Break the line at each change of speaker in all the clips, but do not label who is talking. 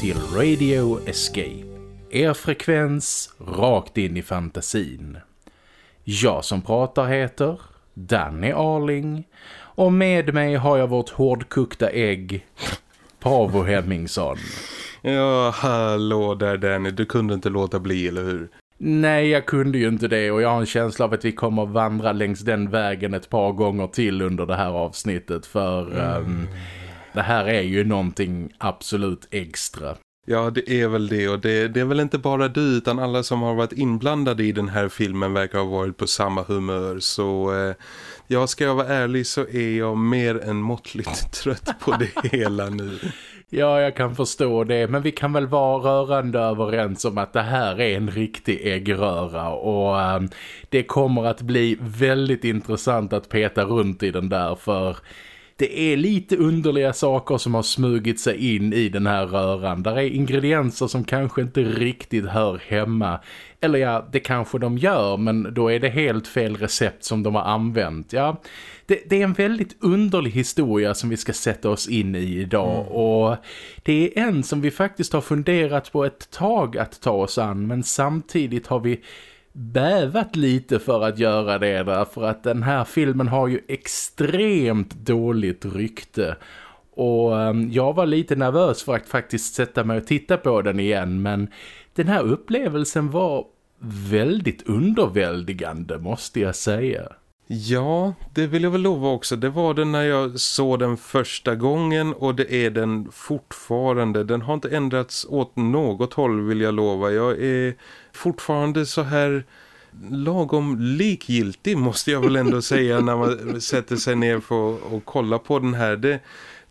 Till Radio Escape. Er frekvens rakt in i fantasin. Jag som pratar heter Danny Arling och med mig har jag vårt hårdkokta ägg Pavo Hemmingsson.
Ja, hallå där Danny. Du kunde inte låta bli, eller hur?
Nej, jag kunde ju inte det och jag har en känsla av att vi kommer vandra längs den vägen ett par gånger till under det här avsnittet för mm. um, det här är ju någonting absolut extra.
Ja, det är väl det och det, det, är väl inte bara du utan alla som har varit inblandade i den här filmen verkar ha varit på samma humör så eh, ja, ska jag vara ärlig så är jag mer än måttligt trött på det hela nu.
Ja, jag kan förstå det. Men vi kan väl vara rörande överens om att det här är en riktig äggröra. Och um, det kommer att bli väldigt intressant att peta runt i den där för det är lite underliga saker som har smugit sig in i den här röran. Där är ingredienser som kanske inte riktigt hör hemma. Eller ja, det kanske de gör men då är det helt fel recept som de har använt. Ja, det, det, är en väldigt underlig historia som vi ska sätta oss in i idag mm. och det är en som vi faktiskt har funderat på ett tag att ta oss an men samtidigt har vi bävat lite för att göra det därför att den här filmen har ju extremt dåligt rykte och ehm, jag var lite nervös för att faktiskt sätta mig och titta på den igen men den här upplevelsen var väldigt underväldigande måste jag säga.
Ja, det vill jag väl lova också. Det var den när jag såg den första gången och det är den fortfarande. Den har inte ändrats åt något håll vill jag lova. Jag är fortfarande så här lagom likgiltig måste jag väl ändå säga när man sätter sig ner för att kolla på den här. Det,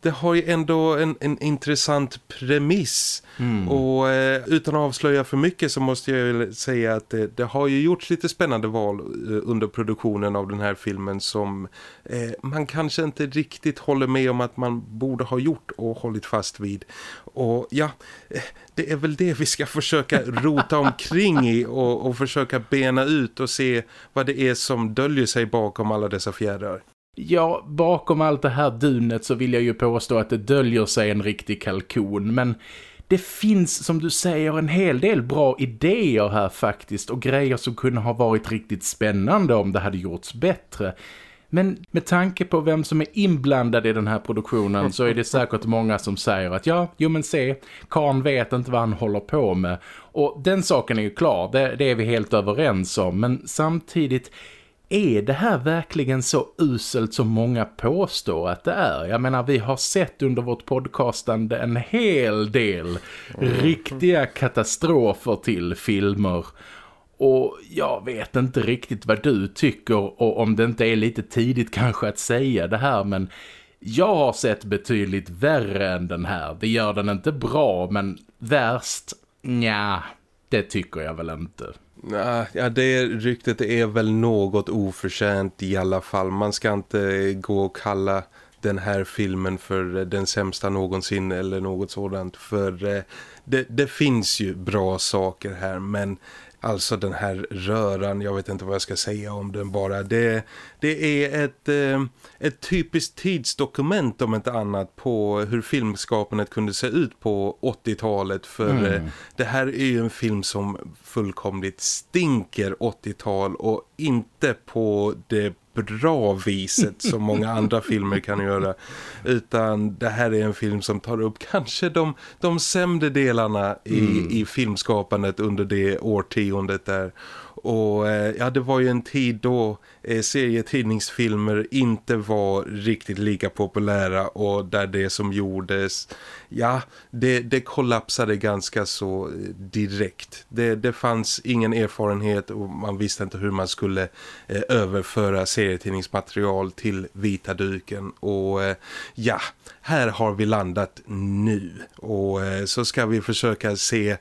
det har ju ändå en, en intressant premiss mm. och eh, utan att avslöja för mycket så måste jag säga att det, det, har ju gjorts lite spännande val eh, under produktionen av den här filmen som eh, man kanske inte riktigt håller med om att man borde ha gjort och hållit fast vid. Och ja, eh, det är väl det vi ska försöka rota omkring i och, och försöka bena ut och se vad det är som döljer sig bakom alla dessa fjädrar.
Ja, bakom allt det här dunet så vill jag ju påstå att det döljer sig en riktig kalkon. Men det finns som du säger en hel del bra idéer här faktiskt. Och grejer som kunde ha varit riktigt spännande om det hade gjorts bättre. Men med tanke på vem som är inblandad i den här produktionen så är det säkert många som säger att ja, jo men se, Karn vet inte vad han håller på med. Och den saken är ju klar, det, det är vi helt överens om. Men samtidigt är det här verkligen så uselt som många påstår att det är? Jag menar, vi har sett under vårt podcastande en hel del mm. riktiga katastrofer till filmer. Och jag vet inte riktigt vad du tycker och om det inte är lite tidigt kanske att säga det här men jag har sett betydligt värre än den här. Det gör den inte bra men värst, ja, det tycker jag väl inte.
Ja, det ryktet är väl något oförtjänt i alla fall. Man ska inte gå och kalla den här filmen för eh, den sämsta någonsin eller något sådant. För eh, det, det finns ju bra saker här men Alltså den här röran, jag vet inte vad jag ska säga om den bara. Det, det är ett, eh, ett typiskt tidsdokument om inte annat på hur filmskapandet kunde se ut på 80-talet. För mm. Eh, det här är ju en film som fullkomligt stinker 80-tal och inte på det bra viset som många andra filmer kan göra utan det här är en film som tar upp kanske de, de sämre delarna i, mm. i filmskapandet under det årtiondet där och eh, ja, det var ju en tid då eh, serietidningsfilmer inte var riktigt lika populära och där det som gjordes, ja, det, det kollapsade ganska så eh, direkt. Det, det fanns ingen erfarenhet och man visste inte hur man skulle eh, överföra serietidningsmaterial till vita duken. Och eh, ja, här har vi landat nu. Och eh, så ska vi försöka se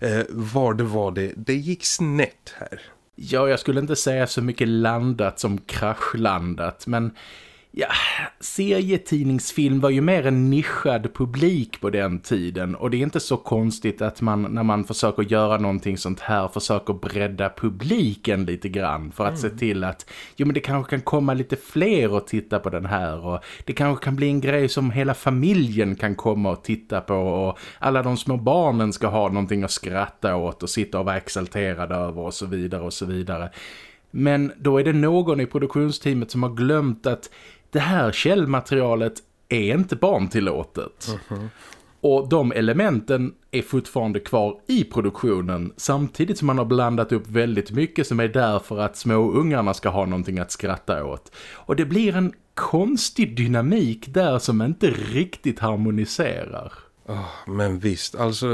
eh, var det var det, det gick snett här.
Ja, jag skulle inte säga så mycket landat som kraschlandat, men ja, serietidningsfilm var ju mer en nischad publik på den tiden och det är inte så konstigt att man när man försöker göra någonting sånt här försöker bredda publiken lite grann för att mm. se till att jo men det kanske kan komma lite fler och titta på den här och det kanske kan bli en grej som hela familjen kan komma och titta på och alla de små barnen ska ha någonting att skratta åt och sitta och vara exalterade över och så vidare och så vidare. Men då är det någon i produktionsteamet som har glömt att det här källmaterialet är inte barntillåtet. Mm -hmm. Och de elementen är fortfarande kvar i produktionen samtidigt som man har blandat upp väldigt mycket som är där för att små ungarna ska ha någonting att skratta åt. Och det blir en konstig dynamik där som inte riktigt harmoniserar.
Ah, men visst, alltså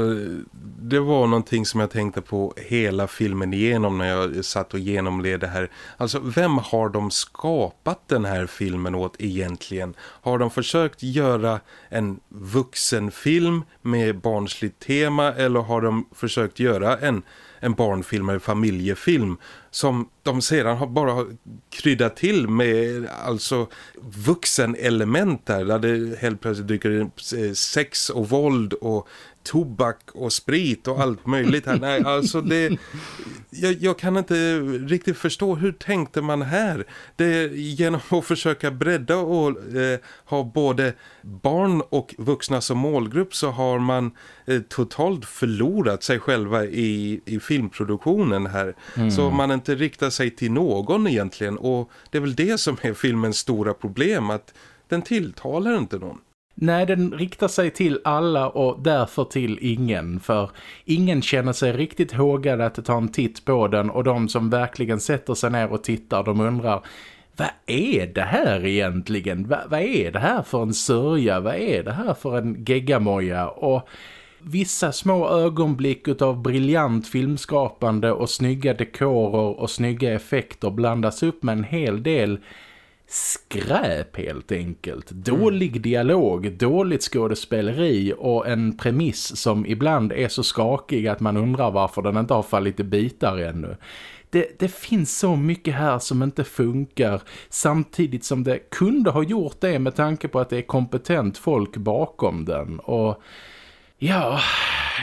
det var någonting som jag tänkte på hela filmen igenom när jag satt och genomled det här. Alltså vem har de skapat den här filmen åt egentligen? Har de försökt göra en vuxenfilm med barnsligt tema eller har de försökt göra en en barnfilm eller familjefilm som de sedan har bara kryddat till med alltså vuxenelement där, där det helt plötsligt dyker in eh, sex och våld och tobak och sprit och allt möjligt här. Nej, alltså det... Jag, jag, kan inte riktigt förstå hur tänkte man här. Det genom att försöka bredda och eh, ha både barn och vuxna som målgrupp så har man eh, totalt förlorat sig själva i, i filmproduktionen här. Mm. Så man inte riktar sig till någon egentligen och det är väl det som är filmens stora problem att den tilltalar inte någon.
Nej, den riktar sig till alla och därför till ingen. För ingen känner sig riktigt hågad att ta en titt på den och de som verkligen sätter sig ner och tittar, de undrar vad är det här egentligen? Va, vad är det här för en sörja? Vad är det här för en geggamoja? Och vissa små ögonblick av briljant filmskapande och snygga dekorer och snygga effekter blandas upp med en hel del skräp helt enkelt. Dålig mm. dialog, dåligt skådespeleri och en premiss som ibland är så skakig att man undrar varför den inte har fallit i bitar ännu. Det, det, finns så mycket här som inte funkar samtidigt som det kunde ha gjort det med tanke på att det är kompetent folk bakom den och ja,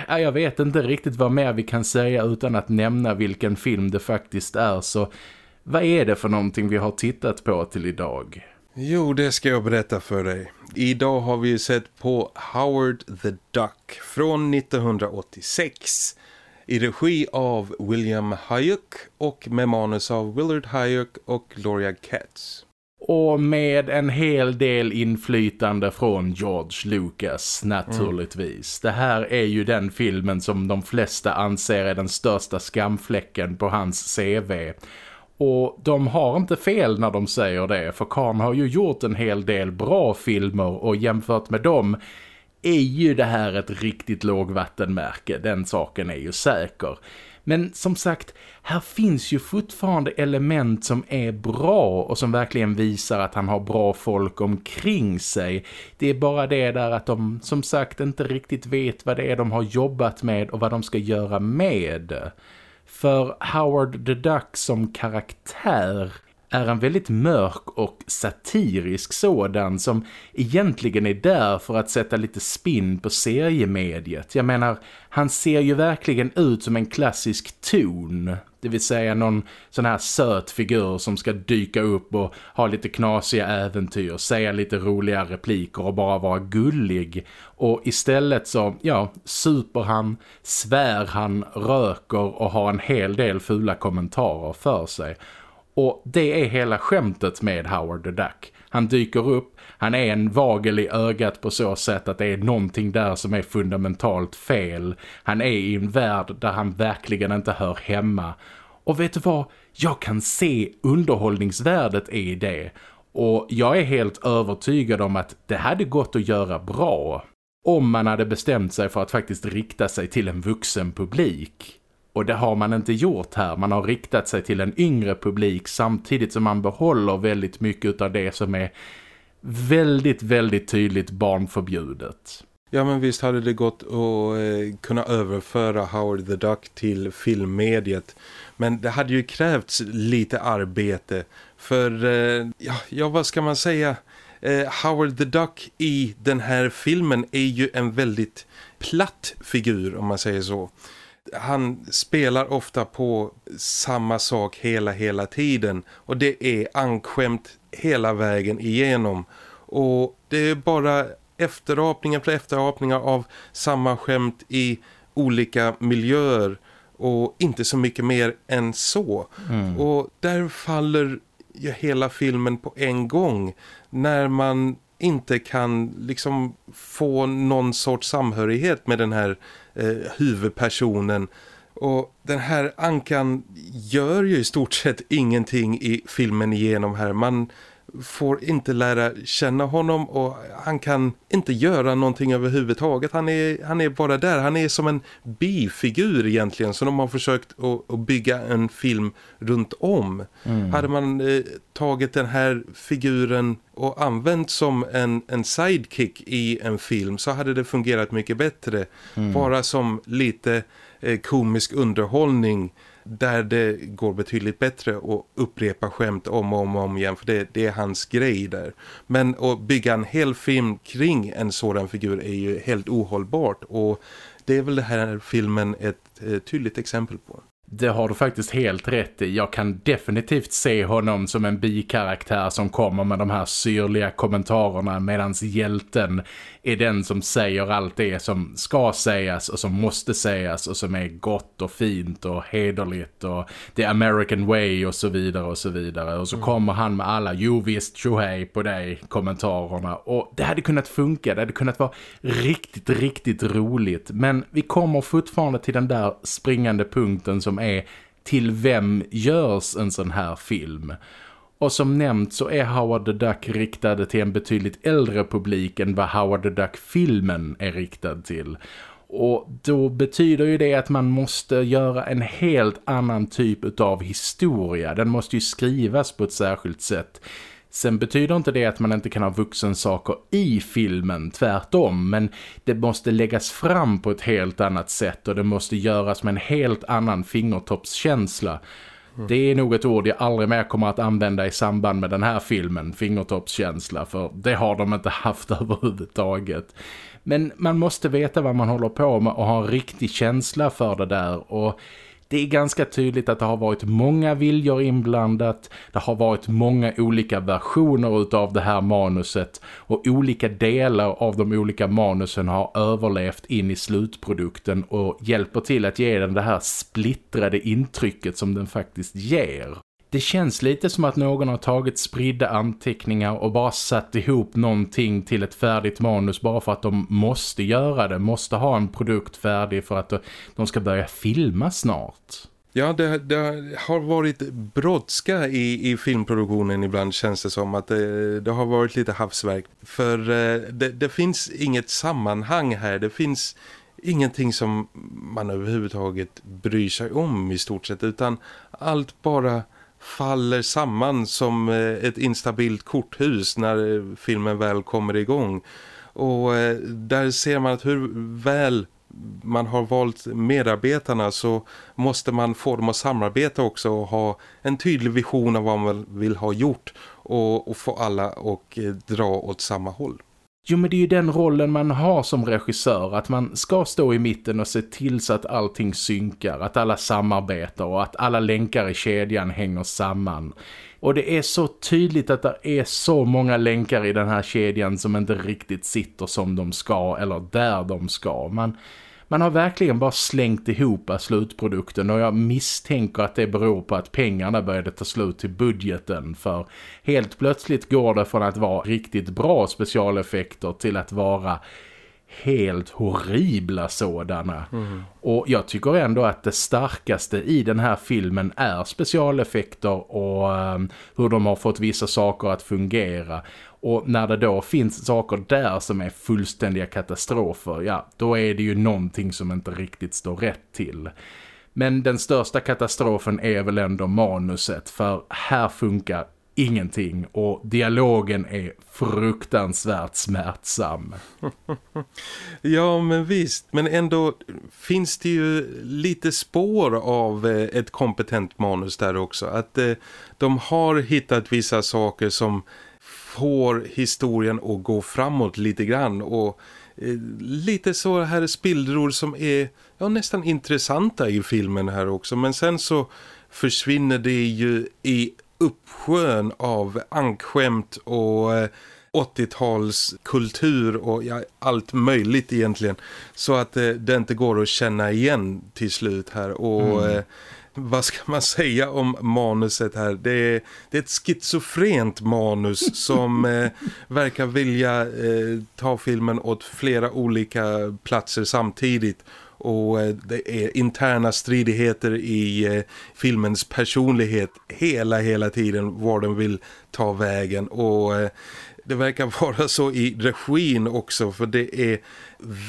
jag vet inte riktigt vad mer vi kan säga utan att nämna vilken film det faktiskt är så vad är det för någonting vi har tittat på till idag?
Jo, det ska jag berätta för dig. Idag har vi sett på Howard the Duck från 1986 i regi av William Hayek och med manus av Willard Hayek och Gloria Katz.
Och med en hel del inflytande från George Lucas naturligtvis. Mm. Det här är ju den filmen som de flesta anser är den största skamfläcken på hans CV. Och de har inte fel när de säger det för Khan har ju gjort en hel del bra filmer och jämfört med dem är ju det här ett riktigt lågvattenmärke, den saken är ju säker. Men som sagt, här finns ju fortfarande element som är bra och som verkligen visar att han har bra folk omkring sig. Det är bara det där att de som sagt inte riktigt vet vad det är de har jobbat med och vad de ska göra med. För Howard the Duck som karaktär är en väldigt mörk och satirisk sådan som egentligen är där för att sätta lite spinn på seriemediet. Jag menar, han ser ju verkligen ut som en klassisk ton. Det vill säga någon sån här söt figur som ska dyka upp och ha lite knasiga äventyr, säga lite roliga repliker och bara vara gullig. Och istället så, ja, super han, svär han, röker och har en hel del fula kommentarer för sig. Och det är hela skämtet med Howard the Duck. Han dyker upp, han är en vagel i ögat på så sätt att det är någonting där som är fundamentalt fel. Han är i en värld där han verkligen inte hör hemma. Och vet du vad? Jag kan se underhållningsvärdet i det. Och jag är helt övertygad om att det hade gått att göra bra. Om man hade bestämt sig för att faktiskt rikta sig till en vuxen publik. Och det har man inte gjort här. Man har riktat sig till en yngre publik samtidigt som man behåller väldigt mycket av det som är väldigt, väldigt tydligt barnförbjudet.
Ja men visst hade det gått att eh, kunna överföra Howard the Duck till filmmediet. Men det hade ju krävts lite arbete. För, eh, ja, ja vad ska man säga eh, Howard the Duck i den här filmen är ju en väldigt platt figur om man säger så. Han spelar ofta på samma sak hela hela tiden och det är ankskämt hela vägen igenom. Och det är bara efterapningar för efterapningar av samma skämt i olika miljöer och inte så mycket mer än så. Mm. Och där faller ju hela filmen på en gång när man inte kan liksom få någon sorts samhörighet med den här eh, huvudpersonen och den här Ankan gör ju i stort sett ingenting i filmen igenom här. Man får inte lära känna honom och han kan inte göra någonting överhuvudtaget. Han är, han är bara där. Han är som en bifigur egentligen som de har försökt att, att bygga en film runt om. Mm. Hade man eh, tagit den här figuren och använt som en, en sidekick i en film så hade det fungerat mycket bättre. Mm. Bara som lite Eh, komisk underhållning där det går betydligt bättre att upprepa skämt om och om, och om igen för det, det, är hans grej där. Men att bygga en hel film kring en sådan figur är ju helt ohållbart och det är väl den här filmen ett, ett tydligt exempel på.
Det har du faktiskt helt rätt i. Jag kan definitivt se honom som en bikaraktär som kommer med de här syrliga kommentarerna medan hjälten är den som säger allt det som ska sägas och som måste sägas och som är gott och fint och hederligt och the American way och så vidare och så vidare. Och så mm. kommer han med alla jo visst tjohej på dig kommentarerna och det hade kunnat funka, det hade kunnat vara riktigt, riktigt roligt. Men vi kommer fortfarande till den där springande punkten som är till vem görs en sån här film? Och som nämnt så är Howard the Duck riktad till en betydligt äldre publik än vad Howard the Duck-filmen är riktad till. Och då betyder ju det att man måste göra en helt annan typ av historia. Den måste ju skrivas på ett särskilt sätt. Sen betyder inte det att man inte kan ha vuxensaker i filmen, tvärtom. Men det måste läggas fram på ett helt annat sätt och det måste göras med en helt annan fingertoppskänsla. Mm. Det är nog ett ord jag aldrig mer kommer att använda i samband med den här filmen, fingertoppskänsla, för det har de inte haft överhuvudtaget. Men man måste veta vad man håller på med och ha en riktig känsla för det där och det är ganska tydligt att det har varit många viljor inblandat. Det har varit många olika versioner utav det här manuset. Och olika delar av de olika manusen har överlevt in i slutprodukten och hjälper till att ge den det här splittrade intrycket som den faktiskt ger. Det känns lite som att någon har tagit spridda anteckningar och bara satt ihop någonting till ett färdigt manus bara för att de måste göra det, måste ha en produkt färdig för att de ska börja filma snart.
Ja, det, det, har varit brådska i, i filmproduktionen ibland känns det som att det, det har varit lite havsverk. För eh, det, det, finns inget sammanhang här, det finns ingenting som man överhuvudtaget bryr sig om i stort sett utan allt bara faller samman som eh, ett instabilt korthus när eh, filmen väl kommer igång. Och eh, där ser man att hur väl man har valt medarbetarna så måste man få dem att samarbeta också och ha en tydlig vision av vad man vill ha gjort och, och få alla att dra åt samma håll.
Jo men det är ju den rollen man har som regissör att man ska stå i mitten och se till så att allting synkar, att alla samarbetar och att alla länkar i kedjan hänger samman. Och det är så tydligt att det är så många länkar i den här kedjan som inte riktigt sitter som de ska eller där de ska. Man man har verkligen bara slängt ihop slutprodukten och jag misstänker att det beror på att pengarna började ta slut till budgeten för helt plötsligt går det från att vara riktigt bra specialeffekter till att vara helt horribla sådana. Mm. Och jag tycker ändå att det starkaste i den här filmen är specialeffekter och um, hur de har fått vissa saker att fungera. Och när det då finns saker där som är fullständiga katastrofer, ja, då är det ju någonting som inte riktigt står rätt till. Men den största katastrofen är väl ändå manuset, för här funkar ingenting och dialogen är fruktansvärt smärtsam.
ja men visst, men ändå finns det ju lite spår av eh, ett kompetent manus där också. Att eh, de har hittat vissa saker som får historien att gå framåt lite grann och eh, lite så här spildror som är ja, nästan intressanta i filmen här också men sen så försvinner det ju i uppsjön av ankskämt och 80-tals eh, kultur och ja, allt möjligt egentligen. Så att eh, det inte går att känna igen till slut här. Och mm. eh, vad ska man säga om manuset här? Det är, det är ett schizofrent manus som eh, verkar vilja eh, ta filmen åt flera olika platser samtidigt och eh, det är interna stridigheter i eh, filmens personlighet hela hela tiden var den vill ta vägen och eh, det verkar vara så i regin också för det är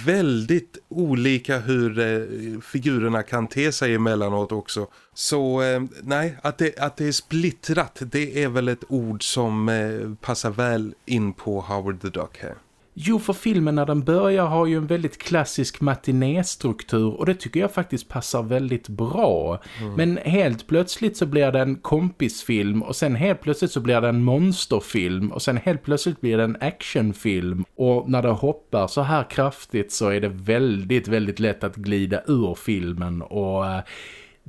väldigt olika hur eh, figurerna kan te sig emellanåt också. Så eh, nej, att det, att det är splittrat det är väl ett ord som eh, passar väl in på Howard the Duck här.
Jo, för filmen när den börjar har ju en väldigt klassisk matinéstruktur och det tycker jag faktiskt passar väldigt bra. Mm. Men helt plötsligt så blir det en kompisfilm och sen helt plötsligt så blir det en monsterfilm och sen helt plötsligt blir det en actionfilm. Och när det hoppar så här kraftigt så är det väldigt, väldigt lätt att glida ur filmen och eh,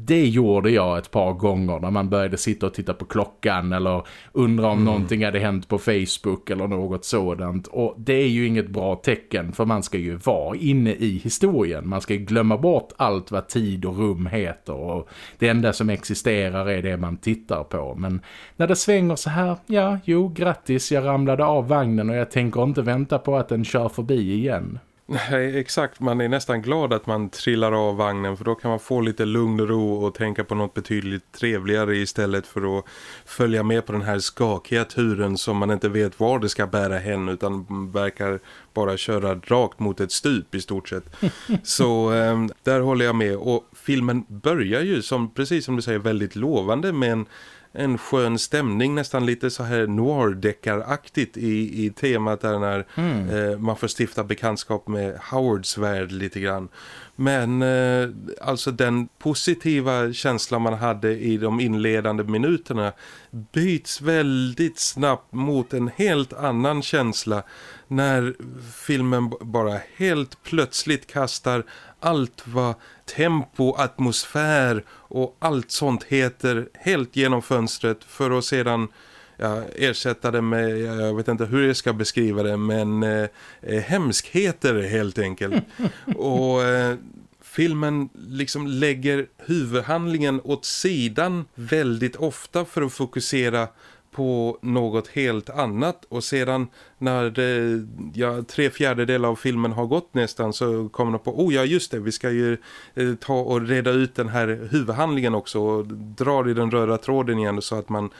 det gjorde jag ett par gånger när man började sitta och titta på klockan eller undra om mm. någonting hade hänt på Facebook eller något sådant. Och det är ju inget bra tecken för man ska ju vara inne i historien. Man ska glömma bort allt vad tid och rum heter och det enda som existerar är det man tittar på. Men när det svänger så här, ja, jo, grattis, jag ramlade av vagnen och jag tänker inte vänta på att den kör förbi igen.
Nej, exakt. Man är nästan glad att man trillar av vagnen för då kan man få lite lugn och ro och tänka på något betydligt trevligare istället för att följa med på den här skakiga turen som man inte vet var det ska bära hen utan verkar bara köra rakt mot ett stup i stort sett. Så eh, där håller jag med och filmen börjar ju som precis som du säger väldigt lovande med en en skön stämning, nästan lite så här noir-deckaraktigt i, i temat där när mm. eh, man får stifta bekantskap med Howards värld lite grann. Men eh, alltså den positiva känslan man hade i de inledande minuterna byts väldigt snabbt mot en helt annan känsla när filmen bara helt plötsligt kastar allt vad tempo, atmosfär och allt sånt heter helt genom fönstret för att sedan ja, ersätta det med, jag vet inte hur jag ska beskriva det, men eh, eh hemskheter helt enkelt. och eh, filmen liksom lägger huvudhandlingen åt sidan väldigt ofta för att fokusera på något helt annat. Och sedan när det, ja, tre fjärdedelar av filmen har gått nästan så kommer de på, oh ja just det, vi ska ju eh, ta och reda ut den här huvudhandlingen också och dra i den röda tråden igen så att man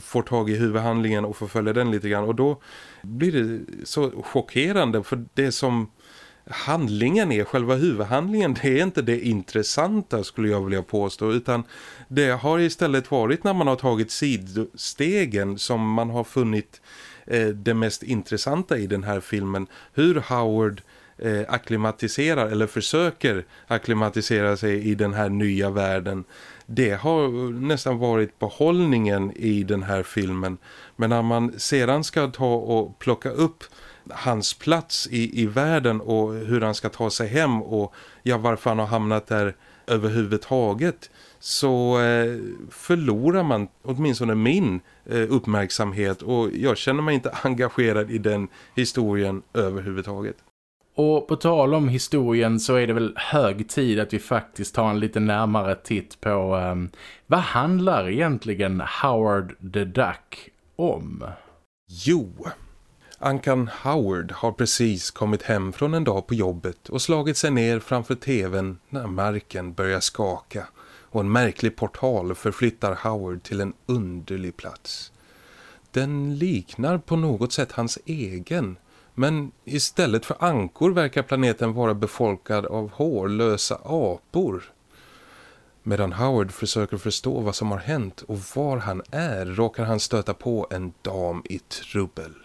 får tag i huvudhandlingen och får följa den lite grann. Och då blir det så chockerande för det som handlingen är, själva huvudhandlingen, det är inte det intressanta skulle jag vilja påstå utan det har istället varit när man har tagit sidstegen som man har funnit eh, det mest intressanta i den här filmen. Hur Howard eh, akklimatiserar eller försöker akklimatisera sig i den här nya världen. Det har nästan varit behållningen i den här filmen. Men när man sedan ska ta och plocka upp hans plats i, i världen och hur han ska ta sig hem och ja, varför han har hamnat där överhuvudtaget så eh, förlorar man åtminstone min eh, uppmärksamhet och jag känner mig inte engagerad i den historien överhuvudtaget.
Och på tal om historien så är det väl hög tid att vi faktiskt tar en lite närmare titt på um, vad handlar egentligen Howard the Duck om?
Jo, Ankan Howard har precis kommit hem från en dag på jobbet och slagit sig ner framför tvn när marken börjar skaka och en märklig portal förflyttar Howard till en underlig plats. Den liknar på något sätt hans egen men istället för ankor verkar planeten vara befolkad av hårlösa apor. Medan Howard försöker förstå vad som har hänt och var han är råkar han stöta på en dam i trubbel.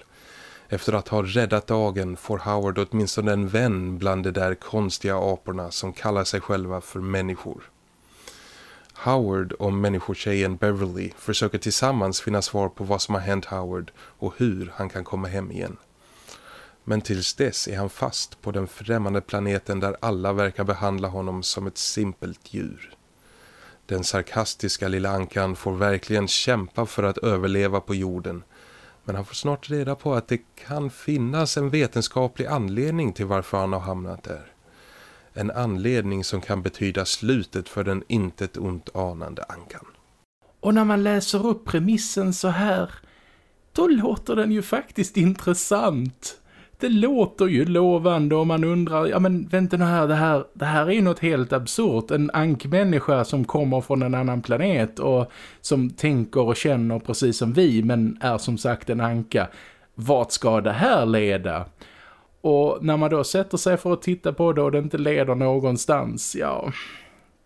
Efter att ha räddat dagen får Howard åtminstone en vän bland de där konstiga aporna som kallar sig själva för människor. Howard och människotjejen Beverly försöker tillsammans finna svar på vad som har hänt Howard och hur han kan komma hem igen. Men tills dess är han fast på den främmande planeten där alla verkar behandla honom som ett simpelt djur. Den sarkastiska lilla ankan får verkligen kämpa för att överleva på jorden. Men han får snart reda på att det kan finnas en vetenskaplig anledning till varför han har hamnat där. En anledning som kan betyda slutet för den intet ont anande ankan.
Och när man läser upp premissen så här, då låter den ju faktiskt intressant det låter ju lovande och man undrar, ja men vänta nu här, det här, det här är ju något helt absurt. En ankmänniska som kommer från en annan planet och som tänker och känner precis som vi men är som sagt en anka. Vart ska det här leda? Och när man då sätter sig för att titta på det och det inte leder någonstans, ja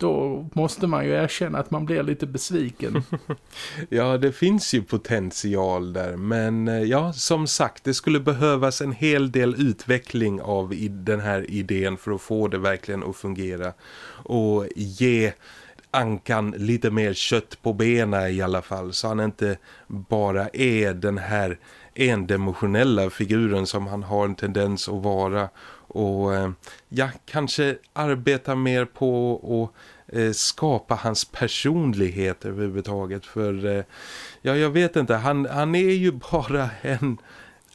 då måste man ju erkänna att man blir lite besviken.
ja, det finns ju potential där. Men eh, ja, som sagt, det skulle behövas en hel del utveckling av den här idén för att få det verkligen att fungera. Och ge ankan lite mer kött på benen i alla fall. Så han inte bara är den här endimensionella figuren som han har en tendens att vara och eh, ja, kanske arbeta mer på att eh, skapa hans personlighet överhuvudtaget. För eh, ja, jag vet inte, han, han är ju bara en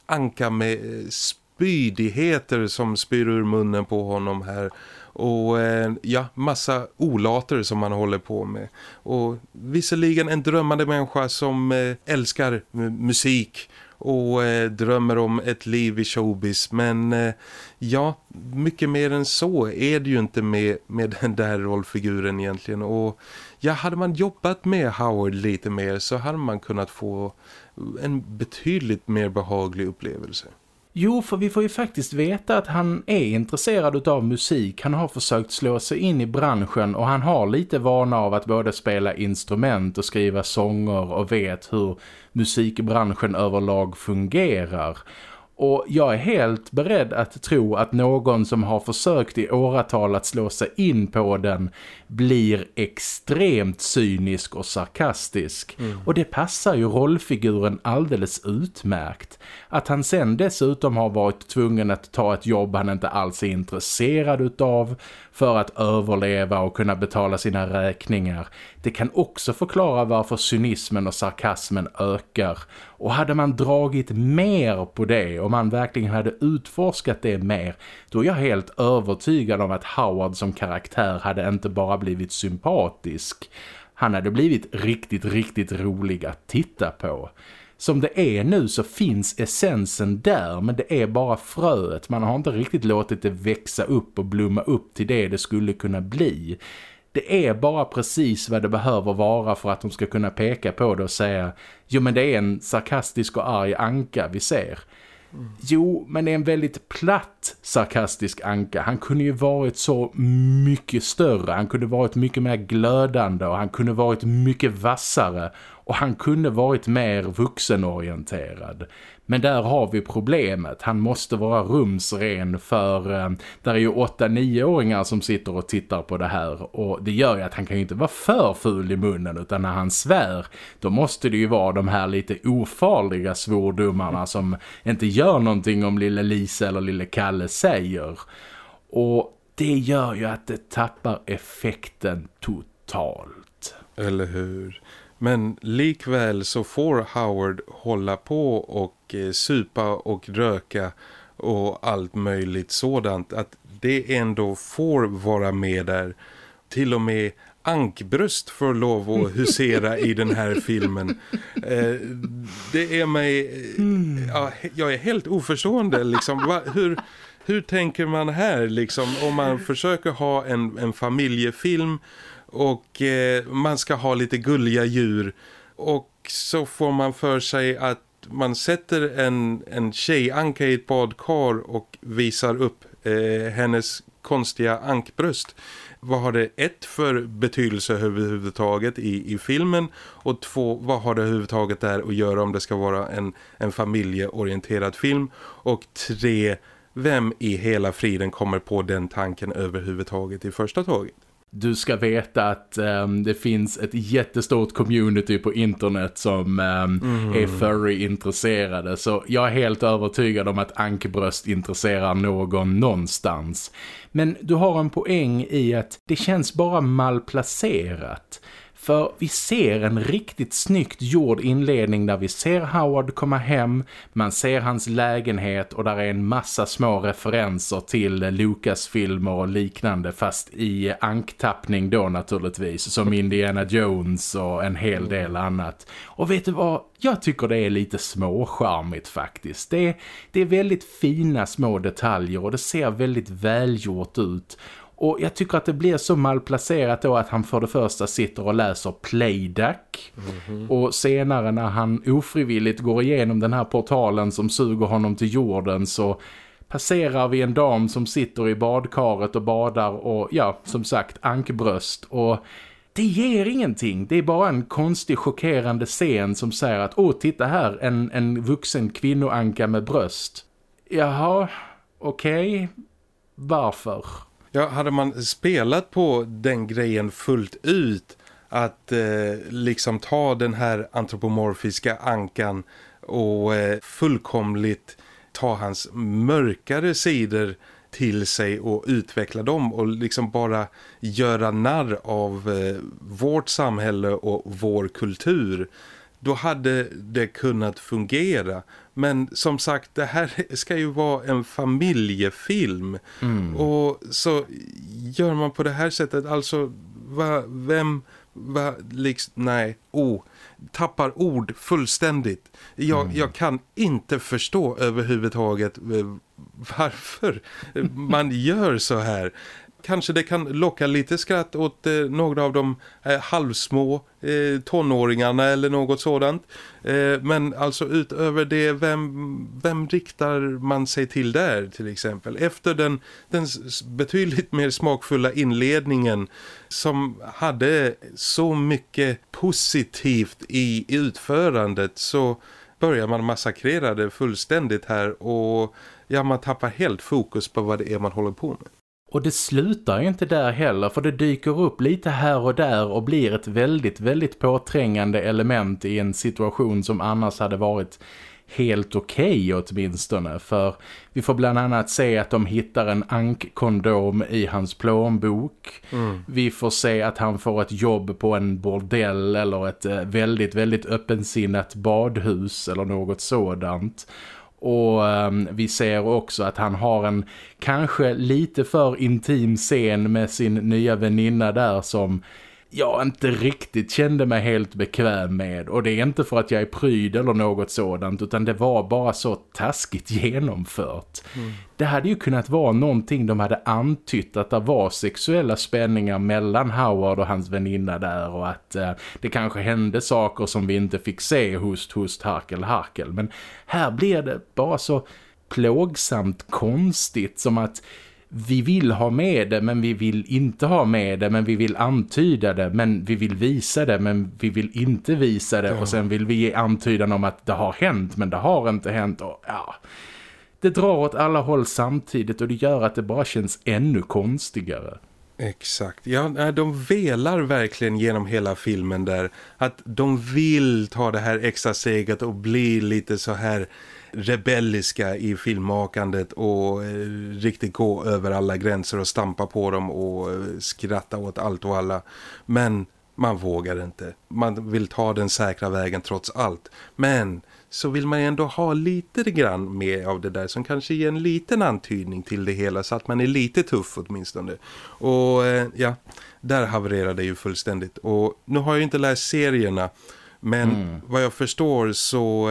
anka med eh, spydigheter som spyr ur munnen på honom här. Och eh, ja, massa olater som han håller på med. Och visserligen en drömmande människa som eh, älskar musik och eh, drömmer om ett liv i showbiz. Men eh, ja, mycket mer än så är det ju inte med, med den där rollfiguren egentligen. Och ja, hade man jobbat med Howard lite mer så hade man kunnat få en betydligt mer behaglig upplevelse.
Jo, för vi får ju faktiskt veta att han är intresserad av musik. Han har försökt slå sig in i branschen och han har lite vana av att både spela instrument och skriva sånger och vet hur musikbranschen överlag fungerar. Och jag är helt beredd att tro att någon som har försökt i åratal att slå sig in på den blir extremt cynisk och sarkastisk. Mm. Och det passar ju rollfiguren alldeles utmärkt. Att han sen dessutom har varit tvungen att ta ett jobb han inte alls är intresserad utav för att överleva och kunna betala sina räkningar. Det kan också förklara varför cynismen och sarkasmen ökar. Och hade man dragit mer på det om man verkligen hade utforskat det mer, då är jag helt övertygad om att Howard som karaktär hade inte bara blivit sympatisk. Han hade blivit riktigt, riktigt rolig att titta på. Som det är nu så finns essensen där men det är bara fröet. Man har inte riktigt låtit det växa upp och blomma upp till det det skulle kunna bli. Det är bara precis vad det behöver vara för att de ska kunna peka på det och säga Jo men det är en sarkastisk och arg anka vi ser. Mm. Jo, men det är en väldigt platt sarkastisk anka. Han kunde ju varit så mycket större. Han kunde varit mycket mer glödande och han kunde varit mycket vassare och han kunde varit mer vuxenorienterad. Men där har vi problemet. Han måste vara rumsren för eh, där är ju 8-9-åringar som sitter och tittar på det här. Och det gör ju att han kan ju inte vara för ful i munnen utan när han svär då måste det ju vara de här lite ofarliga svordomarna som inte gör någonting om lille Lisa eller lille Kalle säger. Och det gör ju att det tappar effekten totalt.
Eller hur? Men likväl så får Howard hålla på och eh, supa och röka och allt möjligt sådant att det ändå får vara med där. Till och med ankbröst får lov att husera i den här filmen. Eh, det är mig... Eh, ja, jag är helt oförstående liksom. Va, hur, hur tänker man här liksom om man försöker ha en, en familjefilm och eh, man ska ha lite gulliga djur och så får man för sig att man sätter en, en tjejanka i ett badkar och visar upp eh, hennes konstiga ankbröst. Vad har det ett för betydelse överhuvudtaget i, i filmen och två, vad har det överhuvudtaget där att göra om det ska vara en, en familjeorienterad film och tre, vem i hela friden kommer på den tanken överhuvudtaget i första taget?
Du ska veta att um, det finns ett jättestort community på internet som um, mm. är furry-intresserade. Så jag är helt övertygad om att ankbröst intresserar någon någonstans. Men du har en poäng i att det känns bara malplacerat. För vi ser en riktigt snyggt gjord inledning där vi ser Howard komma hem, man ser hans lägenhet och där är en massa små referenser till Lucas-filmer och liknande fast i anktappning då naturligtvis som Indiana Jones och en hel del annat. Och vet du vad? Jag tycker det är lite småcharmigt faktiskt. Det det är väldigt fina små detaljer och det ser väldigt välgjort ut. Och jag tycker att det blir så malplacerat då att han för det första sitter och läser Playdack. Mm -hmm. Och senare när han ofrivilligt går igenom den här portalen som suger honom till jorden så passerar vi en dam som sitter i badkaret och badar och ja, som sagt, ankbröst. Och det ger ingenting. Det är bara en konstig, chockerande scen som säger att åh, titta här, en, en vuxen kvinnoanka med bröst. Jaha, okej. Okay. Varför?
Ja, hade man spelat på den grejen fullt ut att eh, liksom ta den här antropomorfiska ankan och eh, fullkomligt ta hans mörkare sidor till sig och utveckla dem och liksom bara göra narr av eh, vårt samhälle och vår kultur då hade det kunnat fungera. Men som sagt, det här ska ju vara en familjefilm. Mm. Och så gör man på det här sättet, alltså va, vem, va, liksom, nej, oh, tappar ord fullständigt. Jag, mm. jag kan inte förstå överhuvudtaget eh, varför man gör så här kanske det kan locka lite skratt åt eh, några av de eh, halvsmå eh, tonåringarna eller något sådant. Eh, men alltså utöver det, vem, vem riktar man sig till där till exempel? Efter den, den betydligt mer smakfulla inledningen som hade så mycket positivt i utförandet så börjar man massakrera det fullständigt här och ja, man tappar helt fokus på vad det är man håller på med.
Och det slutar ju inte där heller för det dyker upp lite här och där och blir ett väldigt, väldigt påträngande element i en situation som annars hade varit helt okej okay, åtminstone. För vi får bland annat se att de hittar en ankkondom i hans plånbok. Mm. Vi får se att han får ett jobb på en bordell eller ett eh, väldigt, väldigt öppensinnat badhus eller något sådant. Och um, vi ser också att han har en kanske lite för intim scen med sin nya väninna där som jag inte riktigt kände mig helt bekväm med. Och det är inte för att jag är pryd eller något sådant utan det var bara så taskigt genomfört. Mm. Det hade ju kunnat vara någonting de hade antytt att det var sexuella spänningar mellan Howard och hans väninna där och att eh, det kanske hände saker som vi inte fick se host, host, harkel, harkel. Men här blir det bara så plågsamt konstigt som att vi vill ha med det men vi vill inte ha med det men vi vill antyda det men vi vill visa det men vi vill inte visa det ja. och sen vill vi ge antydan om att det har hänt men det har inte hänt och ja det drar åt alla håll samtidigt och det gör att det bara känns ännu konstigare.
Exakt. Ja, de velar verkligen genom hela filmen där att de vill ta det här extra steget och bli lite så här rebelliska i filmmakandet och eh, riktigt gå över alla gränser och stampa på dem och eh, skratta åt allt och alla. Men man vågar inte. Man vill ta den säkra vägen trots allt. Men så vill man ändå ha lite grann med av det där som kanske ger en liten antydning till det hela så att man är lite tuff åtminstone. Och eh, ja, där havererar det ju fullständigt. Och nu har jag inte läst serierna men mm. vad jag förstår så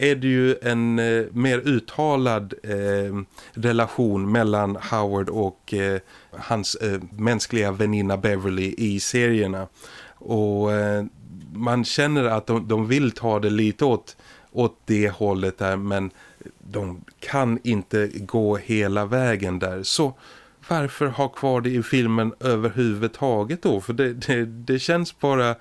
är det ju en eh, mer uttalad eh, relation mellan Howard och eh, hans eh, mänskliga väninna Beverly i serierna. Och eh, man känner att de, de vill ta det lite åt, åt det hållet där men de kan inte gå hela vägen där. Så varför ha kvar det i filmen överhuvudtaget då? För det, det, det känns bara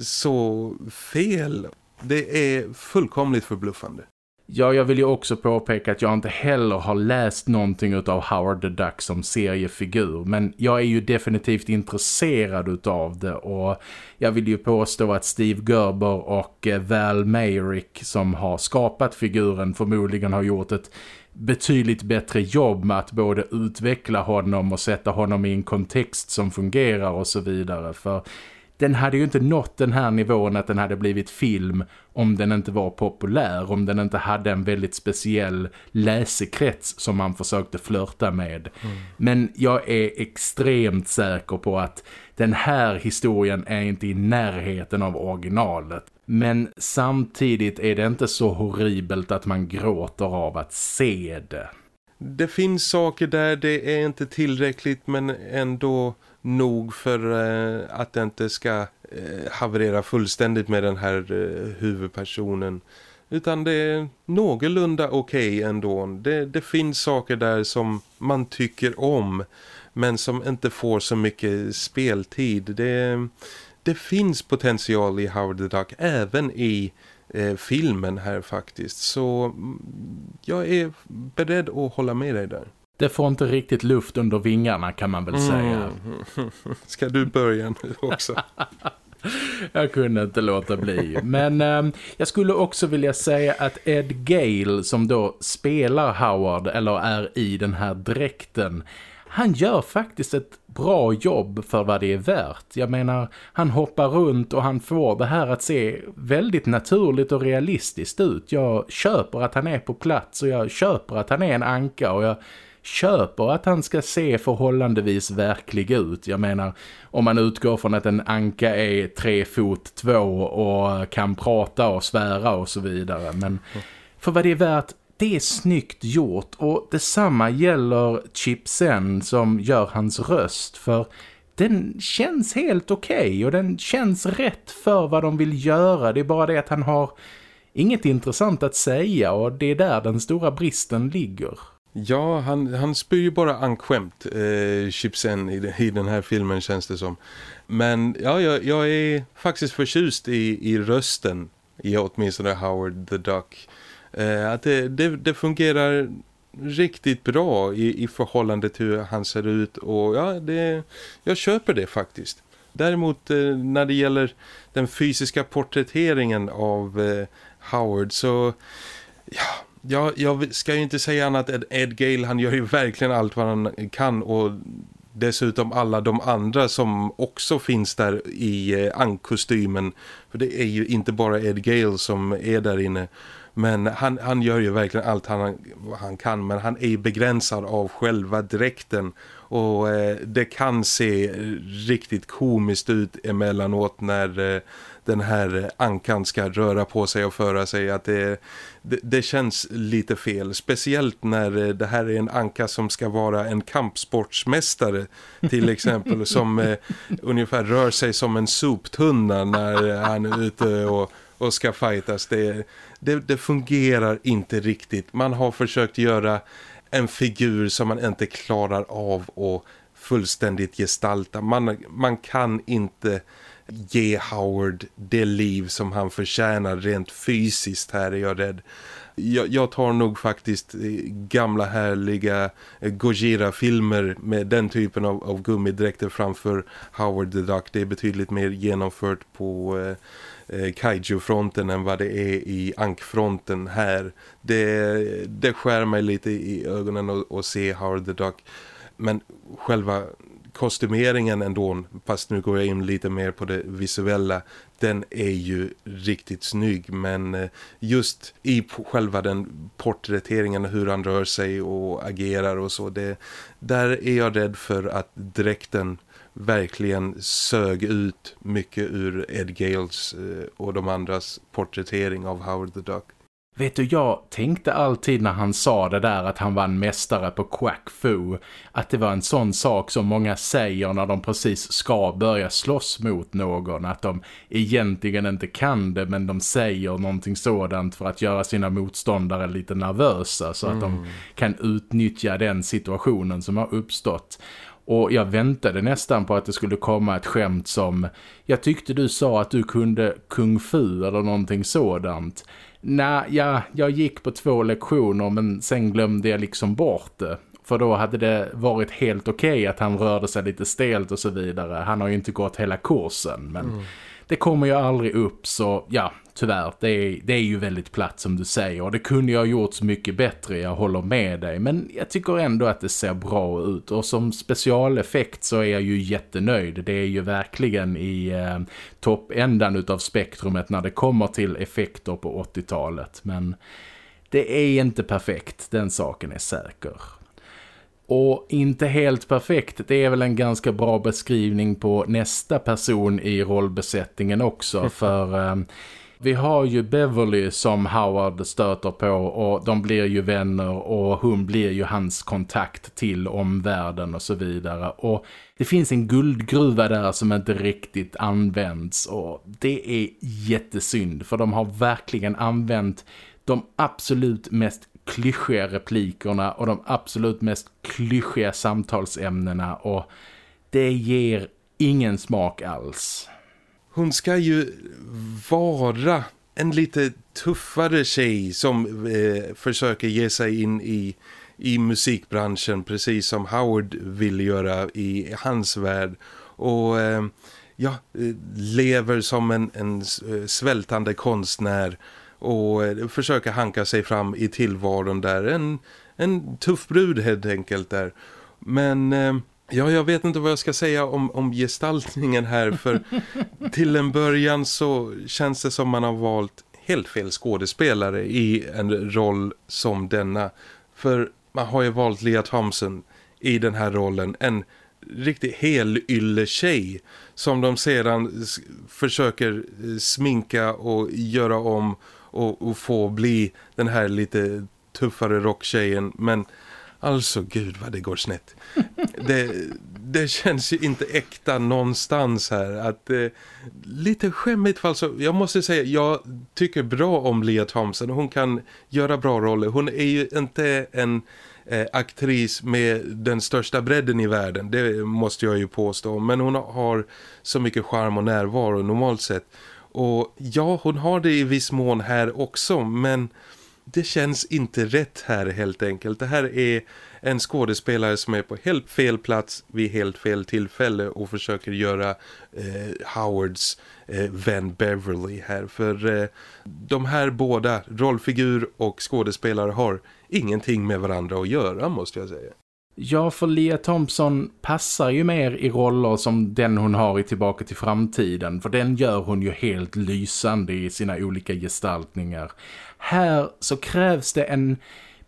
så fel. Det är fullkomligt förbluffande.
Ja, jag vill ju också påpeka att jag inte heller har läst någonting av Howard the Duck som seriefigur. Men jag är ju definitivt intresserad utav det och jag vill ju påstå att Steve Gerber och eh, Val Mayrick som har skapat figuren förmodligen har gjort ett betydligt bättre jobb med att både utveckla honom och sätta honom i en kontext som fungerar och så vidare. För den hade ju inte nått den här nivån att den hade blivit film om den inte var populär, om den inte hade en väldigt speciell läsekrets som man försökte flörta med. Mm. Men jag är extremt säker på att den här historien är inte i närheten av originalet. Men samtidigt är det inte så horribelt att man gråter av att se det.
Det finns saker där det är inte tillräckligt men ändå nog för eh, att det inte ska eh, haverera fullständigt med den här eh, huvudpersonen. Utan det är någorlunda okej okay ändå. Det, det finns saker där som man tycker om men som inte får så mycket speltid. Det, det finns potential i Howard the Duck även i eh, filmen här faktiskt. Så mm, jag är beredd att hålla med dig där.
Det får inte riktigt luft under vingarna kan man väl mm. säga.
Ska du börja nu också?
jag kunde inte låta bli. Men eh, jag skulle också vilja säga att Ed Gale som då spelar Howard eller är i den här dräkten han gör faktiskt ett bra jobb för vad det är värt. Jag menar, han hoppar runt och han får det här att se väldigt naturligt och realistiskt ut. Jag köper att han är på plats och jag köper att han är en anka och jag köper att han ska se förhållandevis verklig ut. Jag menar, om man utgår från att en anka är tre fot två och kan prata och svära och så vidare. Men för vad det är värt, det är snyggt gjort och detsamma gäller Chipsen som gör hans röst för den känns helt okej okay och den känns rätt för vad de vill göra. Det är bara det att han har inget intressant att säga och det är där den stora bristen ligger.
Ja, han, han spyr ju bara ankskämt eh, Chipsen, i, i den här filmen känns det som. Men ja, jag, jag är faktiskt förtjust i, i rösten, i åtminstone Howard the Duck. Eh, att det, det, det, fungerar riktigt bra i, i förhållande till hur han ser ut och ja, det, jag köper det faktiskt. Däremot eh, när det gäller den fysiska porträtteringen av eh, Howard så ja, Ja, jag ska ju inte säga annat än Ed Gale, han gör ju verkligen allt vad han kan och dessutom alla de andra som också finns där i eh, ankkostymen. För det är ju inte bara Ed Gale som är där inne. Men han, han gör ju verkligen allt han, han kan men han är ju begränsad av själva dräkten och eh, det kan se riktigt komiskt ut emellanåt när eh, den här ankan ska röra på sig och föra sig att det, det, det, känns lite fel. Speciellt när eh, det här är en anka som ska vara en kampsportsmästare till exempel som eh, ungefär rör sig som en soptunna när han är ute och, och ska fightas. Det, det, det fungerar inte riktigt. Man har försökt göra en figur som man inte klarar av att fullständigt gestalta. Man, man kan inte ge Howard det liv som han förtjänar rent fysiskt här är jag rädd. Jag, jag tar nog faktiskt eh, gamla härliga eh, Gojira-filmer med den typen av, av gummidräkter framför Howard the Duck. Det är betydligt mer genomfört på eh, eh kaiju-fronten än vad det är i ankfronten här. Det, det skär mig lite i ögonen att se Howard the Duck. Men själva kostymeringen ändå, fast nu går jag in lite mer på det visuella, den är ju riktigt snygg men eh, just i själva den porträtteringen hur han rör sig och agerar och så, det, där är jag rädd för att dräkten verkligen sög ut mycket ur Ed Gales eh, och de andras porträttering av Howard the Duck.
Vet du, jag tänkte alltid när han sa det där att han var en mästare på quack fu att det var en sån sak som många säger när de precis ska börja slåss mot någon att de egentligen inte kan det men de säger någonting sådant för att göra sina motståndare lite nervösa så att mm. de kan utnyttja den situationen som har uppstått. Och jag väntade nästan på att det skulle komma ett skämt som Jag tyckte du sa att du kunde kung fu eller någonting sådant Nej, ja, jag gick på två lektioner men sen glömde jag liksom bort det. För då hade det varit helt okej okay att han rörde sig lite stelt och så vidare. Han har ju inte gått hela kursen men mm. det kommer ju aldrig upp så ja, tyvärr. Det är, det är ju väldigt platt som du säger och det kunde jag ha gjort så mycket bättre, jag håller med dig. Men jag tycker ändå att det ser bra ut och som specialeffekt så är jag ju jättenöjd. Det är ju verkligen i eh, toppändan utav spektrumet när det kommer till effekter på 80-talet. Men det är inte perfekt, den saken är säker. Och inte helt perfekt, det är väl en ganska bra beskrivning på nästa person i rollbesättningen också. För eh, vi har ju Beverly som Howard stöter på och de blir ju vänner och hon blir ju hans kontakt till omvärlden och så vidare. Och det finns en guldgruva där som inte riktigt används och det är jättesynd för de har verkligen använt de absolut mest klyschiga replikerna och de absolut mest klyschiga samtalsämnena och det ger ingen smak alls.
Hon ska ju vara en lite tuffare tjej som eh, försöker ge sig in i, i musikbranschen precis som Howard vill göra i hans värld. Och eh, ja, eh, lever som en, en eh, svältande konstnär och eh, försöker hanka sig fram i tillvaron där. En, en tuff brud helt enkelt där. Men eh, ja, jag vet inte vad jag ska säga om, om gestaltningen här för till en början så känns det som man har valt helt fel skådespelare i en roll som denna. För man har ju valt Lea Thompson i den här rollen. En riktigt helylle tjej som de sedan försöker eh, sminka och göra om och, och få bli den här lite tuffare rocktjejen. Men alltså gud vad det går snett. Det, det känns ju inte äkta någonstans här. Att, eh, lite skämmigt fall så, jag måste säga, jag tycker bra om Lea Thompson. Hon kan göra bra roller. Hon är ju inte en eh, aktris med den största bredden i världen. Det måste jag ju påstå. Men hon har så mycket charm och närvaro normalt sett. Och ja, hon har det i viss mån här också, men det känns inte rätt här helt enkelt. Det här är en skådespelare som är på helt fel plats vid helt fel tillfälle och försöker göra eh, Howards eh, vän Beverly här. För eh, de här båda, rollfigur och skådespelare, har ingenting med varandra att göra måste jag säga.
Ja, för Lia Thompson passar ju mer i roller som den hon har i Tillbaka till framtiden. För den gör hon ju helt lysande i sina olika gestaltningar. Här så krävs det en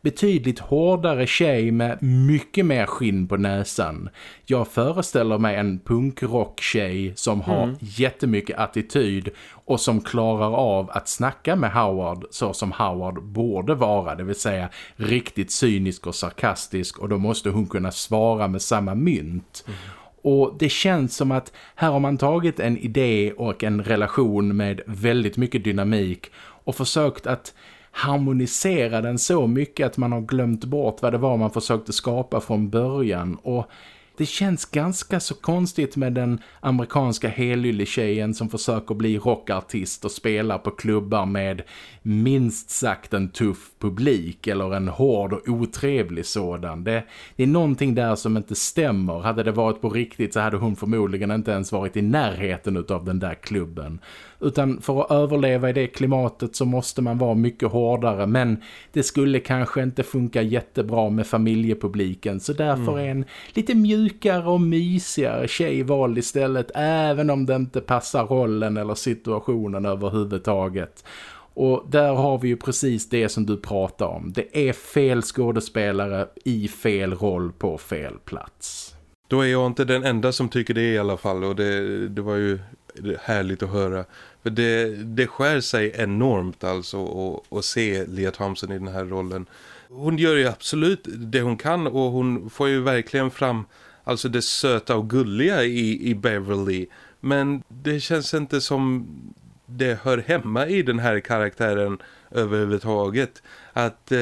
betydligt hårdare tjej med mycket mer skinn på näsan. Jag föreställer mig en punkrock-tjej som har mm. jättemycket attityd och som klarar av att snacka med Howard så som Howard borde vara, det vill säga riktigt cynisk och sarkastisk och då måste hon kunna svara med samma mynt. Mm. Och det känns som att här har man tagit en idé och en relation med väldigt mycket dynamik och försökt att harmonisera den så mycket att man har glömt bort vad det var man försökte skapa från början. Och det känns ganska så konstigt med den amerikanska helylle-tjejen som försöker bli rockartist och spela på klubbar med minst sagt en tuff publik eller en hård och otrevlig sådan. Det, det är någonting där som inte stämmer. Hade det varit på riktigt så hade hon förmodligen inte ens varit i närheten av den där klubben. Utan för att överleva i det klimatet så måste man vara mycket hårdare. Men det skulle kanske inte funka jättebra med familjepubliken. Så därför mm. är en lite mjukare och mysigare tjej vald istället. Även om det inte passar rollen eller situationen överhuvudtaget. Och där har vi ju precis det som du pratar om. Det är fel skådespelare i fel roll på fel plats.
Då är jag inte den enda som tycker det i alla fall och det, det var ju härligt att höra. För det, det skär sig enormt alltså att se Lea Thompson i den här rollen. Hon gör ju absolut det hon kan och hon får ju verkligen fram alltså det söta och gulliga i, i Beverly. Men det känns inte som det hör hemma i den här karaktären överhuvudtaget. Att eh,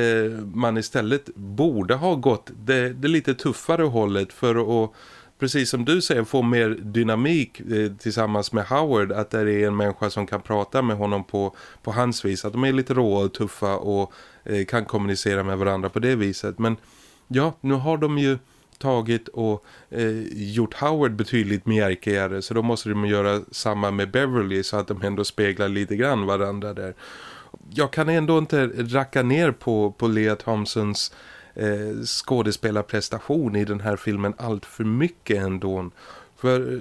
man istället borde ha gått det, det lite tuffare hållet för att precis som du säger få mer dynamik eh, tillsammans med Howard att det är en människa som kan prata med honom på, på hans vis. Att de är lite råa och tuffa och eh, kan kommunicera med varandra på det viset. Men ja, nu har de ju tagit och eh, gjort Howard betydligt mjärkigare så då måste de göra samma med Beverly så att de ändå speglar lite grann varandra där. Jag kan ändå inte racka ner på, på Lea Thompsons eh, skådespelarprestation i den här filmen allt för mycket ändå. För eh,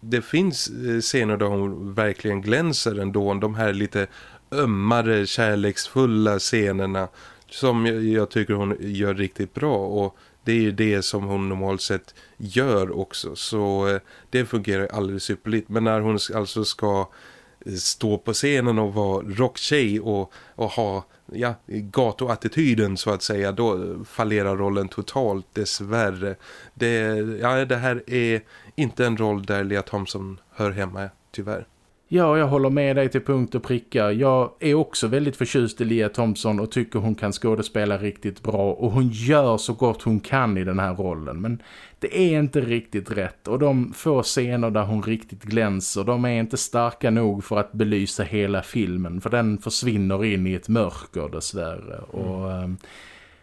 det finns eh, scener där hon verkligen glänser ändå. De här lite ömmare, kärleksfulla scenerna som jag, jag tycker hon gör riktigt bra. Och det är ju det som hon normalt sett gör också. Så eh, det fungerar alldeles ypperligt. Men när hon alltså ska eh, stå på scenen och vara rocktjej och, och ha ja, gatuattityden så att säga, då fallerar rollen totalt dessvärre. Det, ja, det här är inte en roll där Lea Thompson hör hemma, tyvärr.
Ja, jag håller med dig till punkt och pricka. Jag är också väldigt förtjust i Lia Thompson och tycker hon kan skådespela riktigt bra. Och hon gör så gott hon kan i den här rollen. Men det är inte riktigt rätt. Och de få scener där hon riktigt glänser, de är inte starka nog för att belysa hela filmen. För den försvinner in i ett mörker dessvärre. Mm. Och... Eh,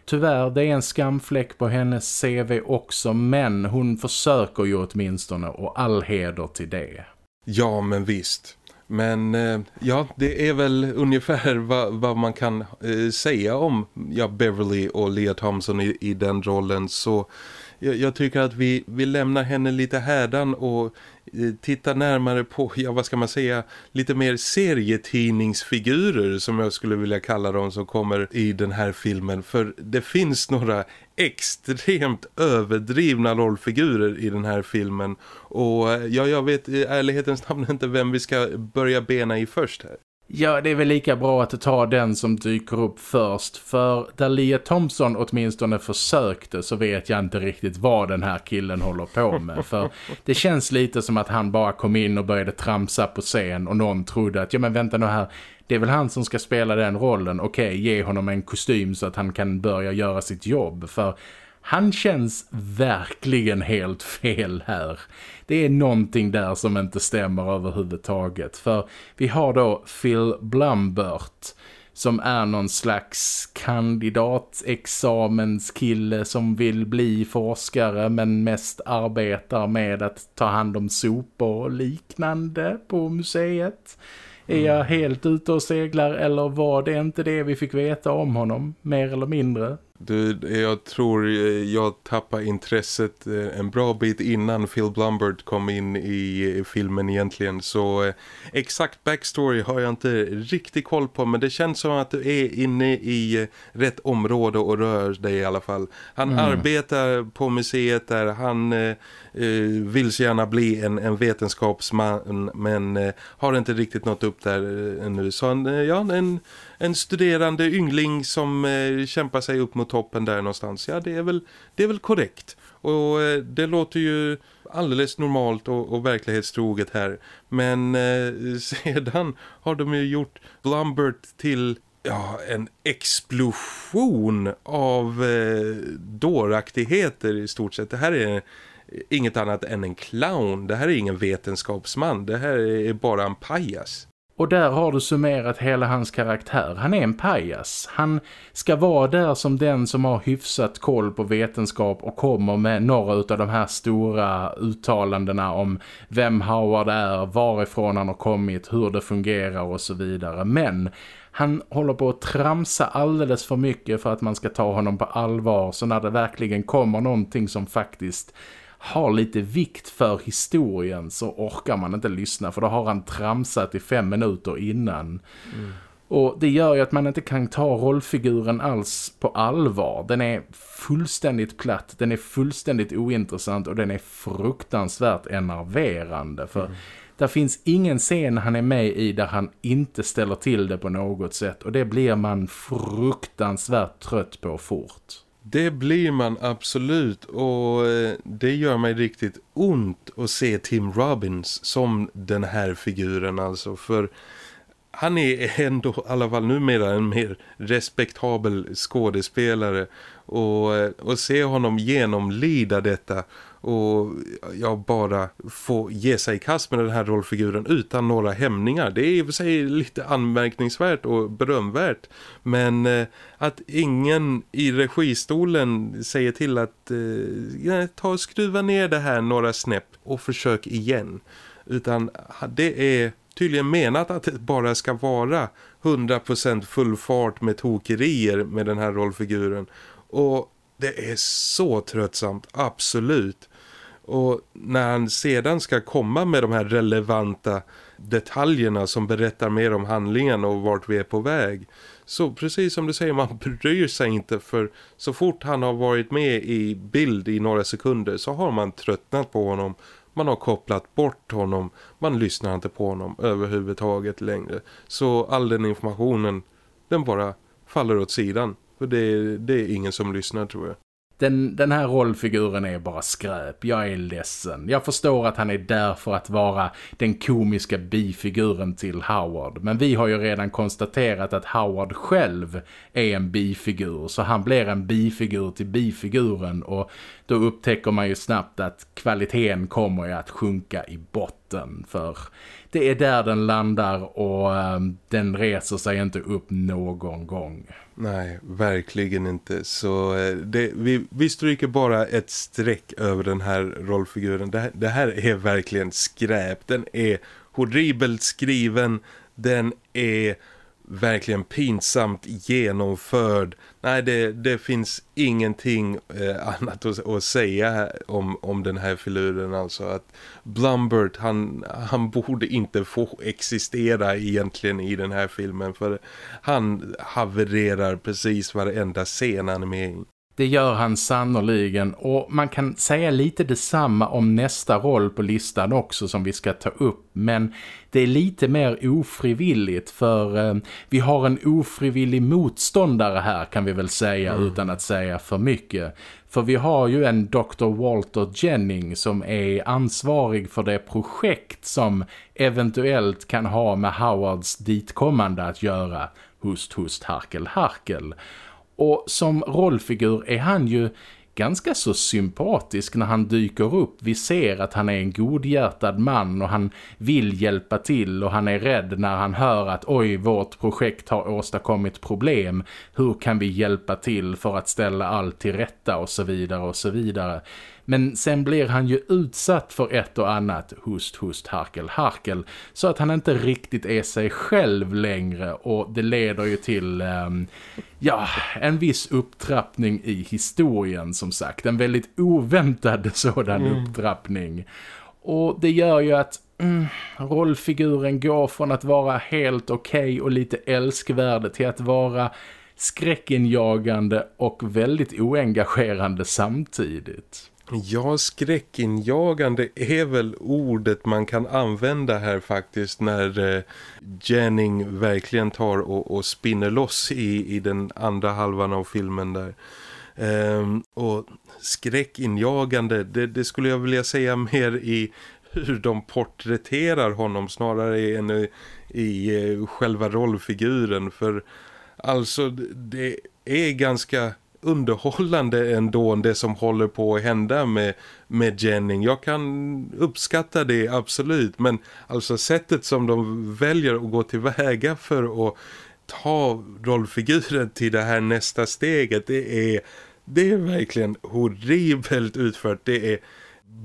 tyvärr, det är en skamfläck på hennes CV också men hon försöker ju åtminstone och all heder till det.
Ja, men visst. Men eh, ja, det är väl ungefär vad, vad man kan eh, säga om ja, Beverly och Leah Thompson i, i den rollen. Så jag, jag, tycker att vi, vi lämnar henne lite härdan och Eh, titta närmare på, ja vad ska man säga, lite mer serietidningsfigurer som jag skulle vilja kalla dem som kommer i den här filmen. För det finns några extremt överdrivna rollfigurer i den här filmen. Och eh, ja, jag vet i ärlighetens namn inte vem vi ska börja bena i först här.
Ja, det är väl lika bra att ta den som dyker upp först. För där Lia Thompson åtminstone försökte så vet jag inte riktigt vad den här killen håller på med. För det känns lite som att han bara kom in och började tramsa på scen och någon trodde att, ja men vänta nu här, det är väl han som ska spela den rollen. Okej, ge honom en kostym så att han kan börja göra sitt jobb. För han känns verkligen helt fel här. Det är någonting där som inte stämmer överhuvudtaget. För vi har då Phil Blumbert som är någon slags kandidatexamenskille som vill bli forskare men mest arbetar med att ta hand om sopor och liknande på museet. Är jag helt ute och seglar eller var det inte det vi fick veta om honom, mer eller mindre?
Du, jag tror jag tappade intresset eh, en bra bit innan Phil Blumbert kom in i filmen egentligen. Så eh, exakt backstory har jag inte riktigt koll på. Men det känns som att du är inne i eh, rätt område och rör dig i alla fall. Han mm. arbetar på museet där han eh, vill så gärna bli en, en vetenskapsman. Men eh, har inte riktigt nått upp där ännu. Så han, ja, en en studerande yngling som eh, kämpar sig upp mot toppen där någonstans. Ja, det är väl, det är väl korrekt. Och eh, det låter ju alldeles normalt och, och verklighetstroget här. Men eh, sedan har de ju gjort Blumbert till ja, en explosion av eh, dåraktigheter i stort sett. Det här är inget annat än en clown. Det här är ingen vetenskapsman. Det här är bara en pajas.
Och där har du summerat hela hans karaktär. Han är en pajas. Han ska vara där som den som har hyfsat koll på vetenskap och kommer med några av de här stora uttalandena om vem Howard är, varifrån han har kommit, hur det fungerar och så vidare. Men han håller på att tramsa alldeles för mycket för att man ska ta honom på allvar. Så när det verkligen kommer någonting som faktiskt har lite vikt för historien så orkar man inte lyssna för då har han tramsat i fem minuter innan. Mm. Och det gör ju att man inte kan ta rollfiguren alls på allvar. Den är fullständigt platt, den är fullständigt ointressant och den är fruktansvärt enerverande. För mm. där finns ingen scen han är med i där han inte ställer till det på något sätt. Och det blir man fruktansvärt trött på fort.
Det blir man absolut och eh, det gör mig riktigt ont att se Tim Robbins som den här figuren alltså för han är ändå i alla fall numera en mer respektabel skådespelare och, eh, och se honom genomlida detta och jag bara få ge sig i kast med den här rollfiguren utan några hämningar. Det är i och för sig lite anmärkningsvärt och berömvärt men eh, att ingen i registolen säger till att eh, ta och skruva ner det här några snäpp och försök igen. Utan det är tydligen menat att det bara ska vara 100% full fart med tokerier med den här rollfiguren. Och det är så tröttsamt, absolut. Och när han sedan ska komma med de här relevanta detaljerna som berättar mer om handlingen och vart vi är på väg. Så precis som du säger, man bryr sig inte för så fort han har varit med i bild i några sekunder så har man tröttnat på honom. Man har kopplat bort honom, man lyssnar inte på honom överhuvudtaget längre. Så all den informationen, den bara faller åt sidan. För det, det är ingen som lyssnar tror jag
den, den här rollfiguren är bara skräp. Jag är ledsen. Jag förstår att han är där för att vara den komiska bifiguren till Howard. Men vi har ju redan konstaterat att Howard själv är en bifigur. Så han blir en bifigur till bifiguren. Och då upptäcker man ju snabbt att kvaliteten kommer ju att sjunka i botten. För det är där den landar och um, den reser sig inte upp någon gång.
Nej, verkligen inte. Så eh, det, vi, vi stryker bara ett streck över den här rollfiguren. Det, det här är verkligen skräp. Den är horribelt skriven. Den är verkligen pinsamt genomförd. Nej, det, det finns ingenting eh, annat att, att, säga om, om den här filuren. Alltså att Blumbert, han, han borde inte få existera egentligen i den här filmen. För han havererar precis varenda scen han är med i.
Det gör han sannoliken och man kan säga lite detsamma om nästa roll på listan också som vi ska ta upp. Men det är lite mer ofrivilligt för eh, vi har en ofrivillig motståndare här kan vi väl säga mm. utan att säga för mycket. För vi har ju en Dr. Walter Jennings som är ansvarig för det projekt som eventuellt kan ha med Howards ditkommande att göra. Hust, hust, harkel, harkel. Och som rollfigur är han ju ganska så sympatisk när han dyker upp. Vi ser att han är en godhjärtad man och han vill hjälpa till och han är rädd när han hör att oj, vårt projekt har åstadkommit problem. Hur kan vi hjälpa till för att ställa allt till rätta och så vidare och så vidare. Men sen blir han ju utsatt för ett och annat hust, hust, harkel, harkel. Så att han inte riktigt är sig själv längre och det leder ju till um, ja, en viss upptrappning i historien som sagt. En väldigt oväntad sådan mm. upptrappning. Och det gör ju att mm, rollfiguren går från att vara helt okej okay och lite älskvärd till att vara skräckinjagande och väldigt oengagerande samtidigt.
Ja, skräckinjagande är väl ordet man kan använda här faktiskt när eh, Jenning verkligen tar och, och spinner loss i, i den andra halvan av filmen där. Ehm, och skräckinjagande, det, det, skulle jag vilja säga mer i hur de porträtterar honom snarare än i, i eh, själva rollfiguren. För alltså det är ganska underhållande ändå det som håller på att hända med, med Jenning. Jag kan uppskatta det absolut men alltså sättet som de väljer att gå tillväga för att ta rollfiguren till det här nästa steget det är, det är verkligen horribelt utfört. Det är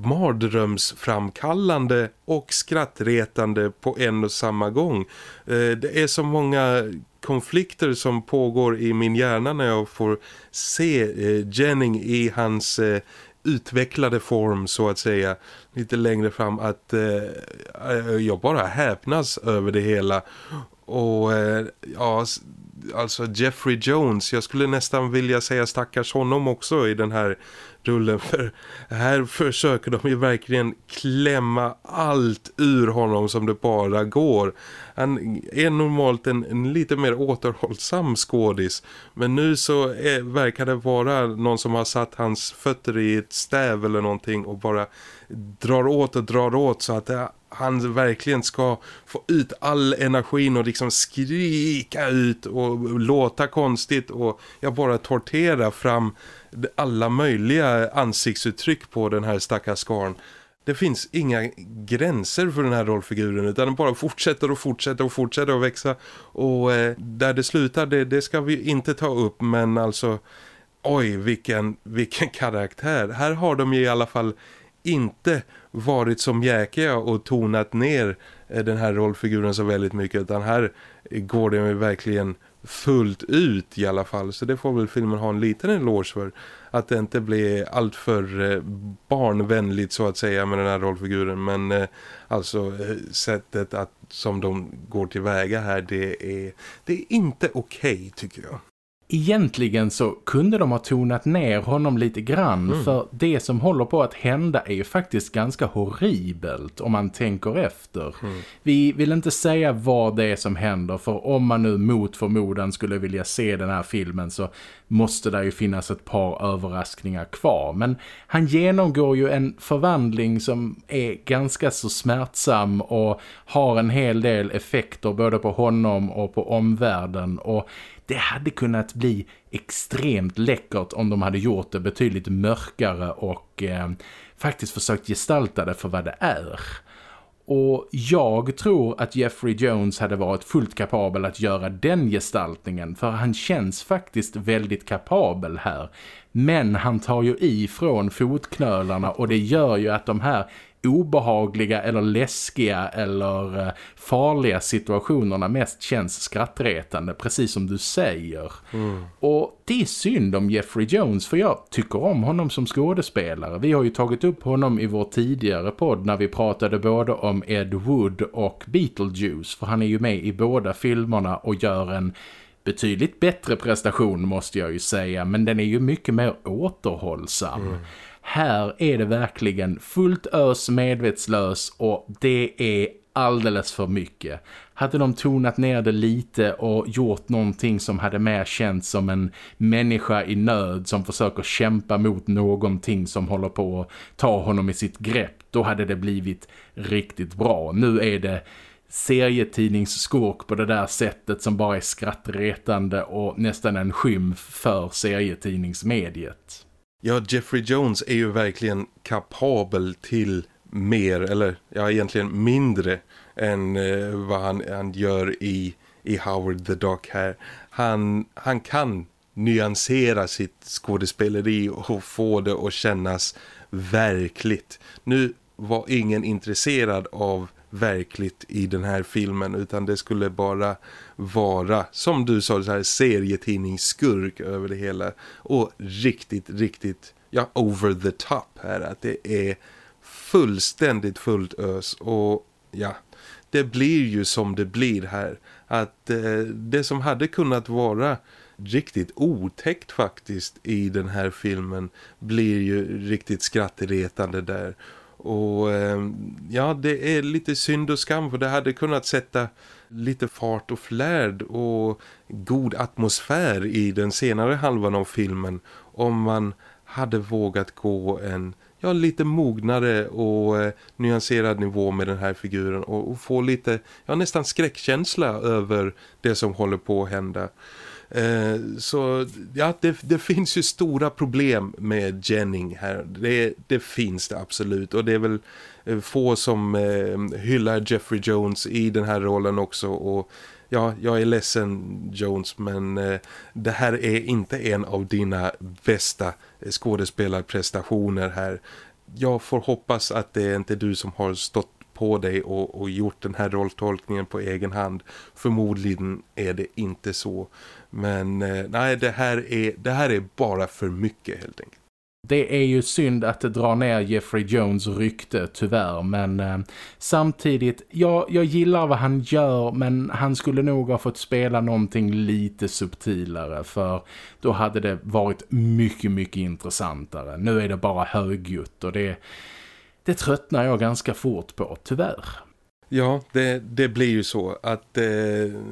mardrömsframkallande och skrattretande på en och samma gång. Eh, det är så många konflikter som pågår i min hjärna när jag får se eh, Jenning i hans eh, utvecklade form så att säga lite längre fram att jag bara häpnas över det hela och ja alltså Jeffrey Jones jag skulle nästan vilja säga stackars honom också i den här rullen för här försöker de ju verkligen klämma allt ur honom som det bara går. Han är normalt en, en lite mer återhållsam skådis men nu så är, verkar det vara någon som har satt hans fötter i ett stäv eller någonting och bara drar åt och drar åt så att eh, han verkligen ska få ut all energin och liksom skrika ut och låta konstigt och jag bara tortera fram alla möjliga ansiktsuttryck på den här stackars skarn. Det finns inga gränser för den här rollfiguren utan den bara fortsätter och fortsätter och fortsätter att växa och eh, där det slutar det, det ska vi inte ta upp men alltså oj vilken, vilken karaktär. Här har de ju i alla fall inte varit som jäkiga och tonat ner eh, den här rollfiguren så väldigt mycket utan här går det verkligen fullt ut i alla fall så det får väl filmen ha en liten eloge för att det inte blir alltför eh, barnvänligt så att säga med den här rollfiguren men eh, alltså sättet att som de går tillväga här det är, det är inte okej okay, tycker jag.
Egentligen så kunde de ha tonat ner honom lite grann mm. för det som håller på att hända är ju faktiskt ganska horribelt om man tänker efter. Mm. Vi vill inte säga vad det är som händer för om man nu mot förmodan skulle vilja se den här filmen så måste det ju finnas ett par överraskningar kvar. Men han genomgår ju en förvandling som är ganska så smärtsam och har en hel del effekter både på honom och på omvärlden och det hade kunnat bli extremt läckert om de hade gjort det betydligt mörkare och eh, faktiskt försökt gestalta det för vad det är. Och jag tror att Jeffrey Jones hade varit fullt kapabel att göra den gestaltningen för han känns faktiskt väldigt kapabel här. Men han tar ju ifrån fotknölarna och det gör ju att de här obehagliga eller läskiga eller eh, farliga situationerna mest känns skrattretande, precis som du säger. Mm. Och det är synd om Jeffrey Jones för jag tycker om honom som skådespelare. Vi har ju tagit upp honom i vår tidigare podd när vi pratade både om Ed Wood och Beetlejuice för han är ju med i båda filmerna och gör en betydligt bättre prestation måste jag ju säga men den är ju mycket mer återhållsam. Mm. Här är det verkligen fullt ös medvetslös och det är alldeles för mycket. Hade de tonat ner det lite och gjort någonting som hade mer känts som en människa i nöd som försöker kämpa mot någonting som håller på att ta honom i sitt grepp, då hade det blivit riktigt bra. Nu är det serietidningsskurk på det där sättet som bara är skrattretande och nästan en skymf för serietidningsmediet.
Ja, Jeffrey Jones är ju verkligen kapabel till mer, eller ja, egentligen mindre än eh, vad han, han gör i, i Howard the Duck här. Han, han kan nyansera sitt skådespeleri och få det att kännas verkligt. Nu var ingen intresserad av verkligt i den här filmen utan det skulle bara vara, som du sa, så här serietidningsskurk över det hela. Och riktigt, riktigt ja, over the top här att det är fullständigt fullt ös. Och ja, det blir ju som det blir här. Att eh, det som hade kunnat vara riktigt otäckt faktiskt i den här filmen blir ju riktigt skrattretande där. Och eh, ja, det är lite synd och skam för det hade kunnat sätta lite fart och flärd och god atmosfär i den senare halvan av filmen om man hade vågat gå en ja, lite mognare och eh, nyanserad nivå med den här figuren och, och, få lite, ja nästan skräckkänsla över det som håller på att hända. Eh, så ja, det, det, finns ju stora problem med Jennings här. Det, det, finns det absolut. Och det är väl eh, få som eh, hyllar Jeffrey Jones i den här rollen också. Och ja, jag är ledsen Jones men eh, det här är inte en av dina bästa eh, skådespelarprestationer här. Jag får hoppas att det är inte du som har stått på dig och, och, gjort den här rolltolkningen på egen hand. Förmodligen är det inte så. Men eh, nej, det här, är, det här är bara för mycket helt enkelt.
Det är ju synd att det drar ner Jeffrey Jones rykte tyvärr men eh, samtidigt, ja, jag gillar vad han gör men han skulle nog ha fått spela någonting lite subtilare för då hade det varit mycket, mycket intressantare. Nu är det bara högljutt och det, det tröttnar jag ganska fort på, tyvärr.
Ja, det, det blir ju så att eh,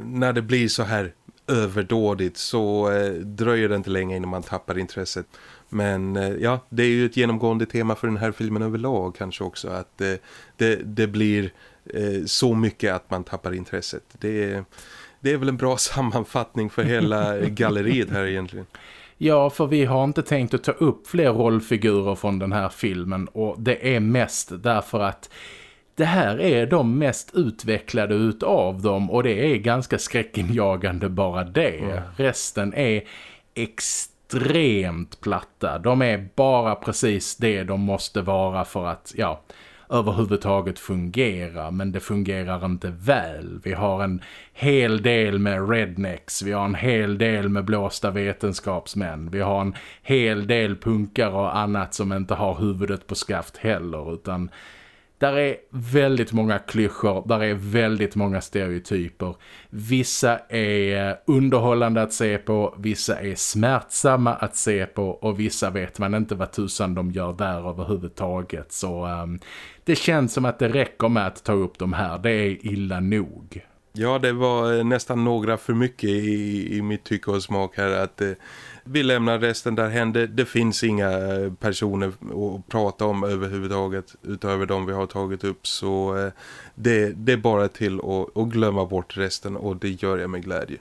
när det blir så här överdådigt så eh, dröjer det inte länge innan man tappar intresset. Men eh, ja, det är ju ett genomgående tema för den här filmen överlag kanske också att eh, det, det blir eh, så mycket att man tappar intresset. Det, det är väl en bra sammanfattning för hela galleriet här egentligen.
Ja, för vi har inte tänkt att ta upp fler rollfigurer från den här filmen och det är mest därför att det här är de mest utvecklade utav dem och det är ganska skräckinjagande bara det. Mm. Resten är extremt platta. De är bara precis det de måste vara för att, ja, överhuvudtaget fungera men det fungerar inte väl. Vi har en hel del med rednecks, vi har en hel del med blåsta vetenskapsmän, vi har en hel del punkar och annat som inte har huvudet på skaft heller utan där är väldigt många klyschor, där är väldigt många stereotyper. Vissa är eh, underhållande att se på, vissa är smärtsamma att se på och vissa vet man inte vad tusan de gör där överhuvudtaget. Så um, det känns som att det räcker med att ta upp de här, det är illa nog.
Ja, det var eh, nästan några för mycket i, i mitt tycke och smak här att... Eh vi lämnar resten där hände. Det finns inga eh, personer att prata om överhuvudtaget utöver de vi har tagit upp. Så eh, det, det är bara till att, att glömma bort resten och det gör jag med glädje.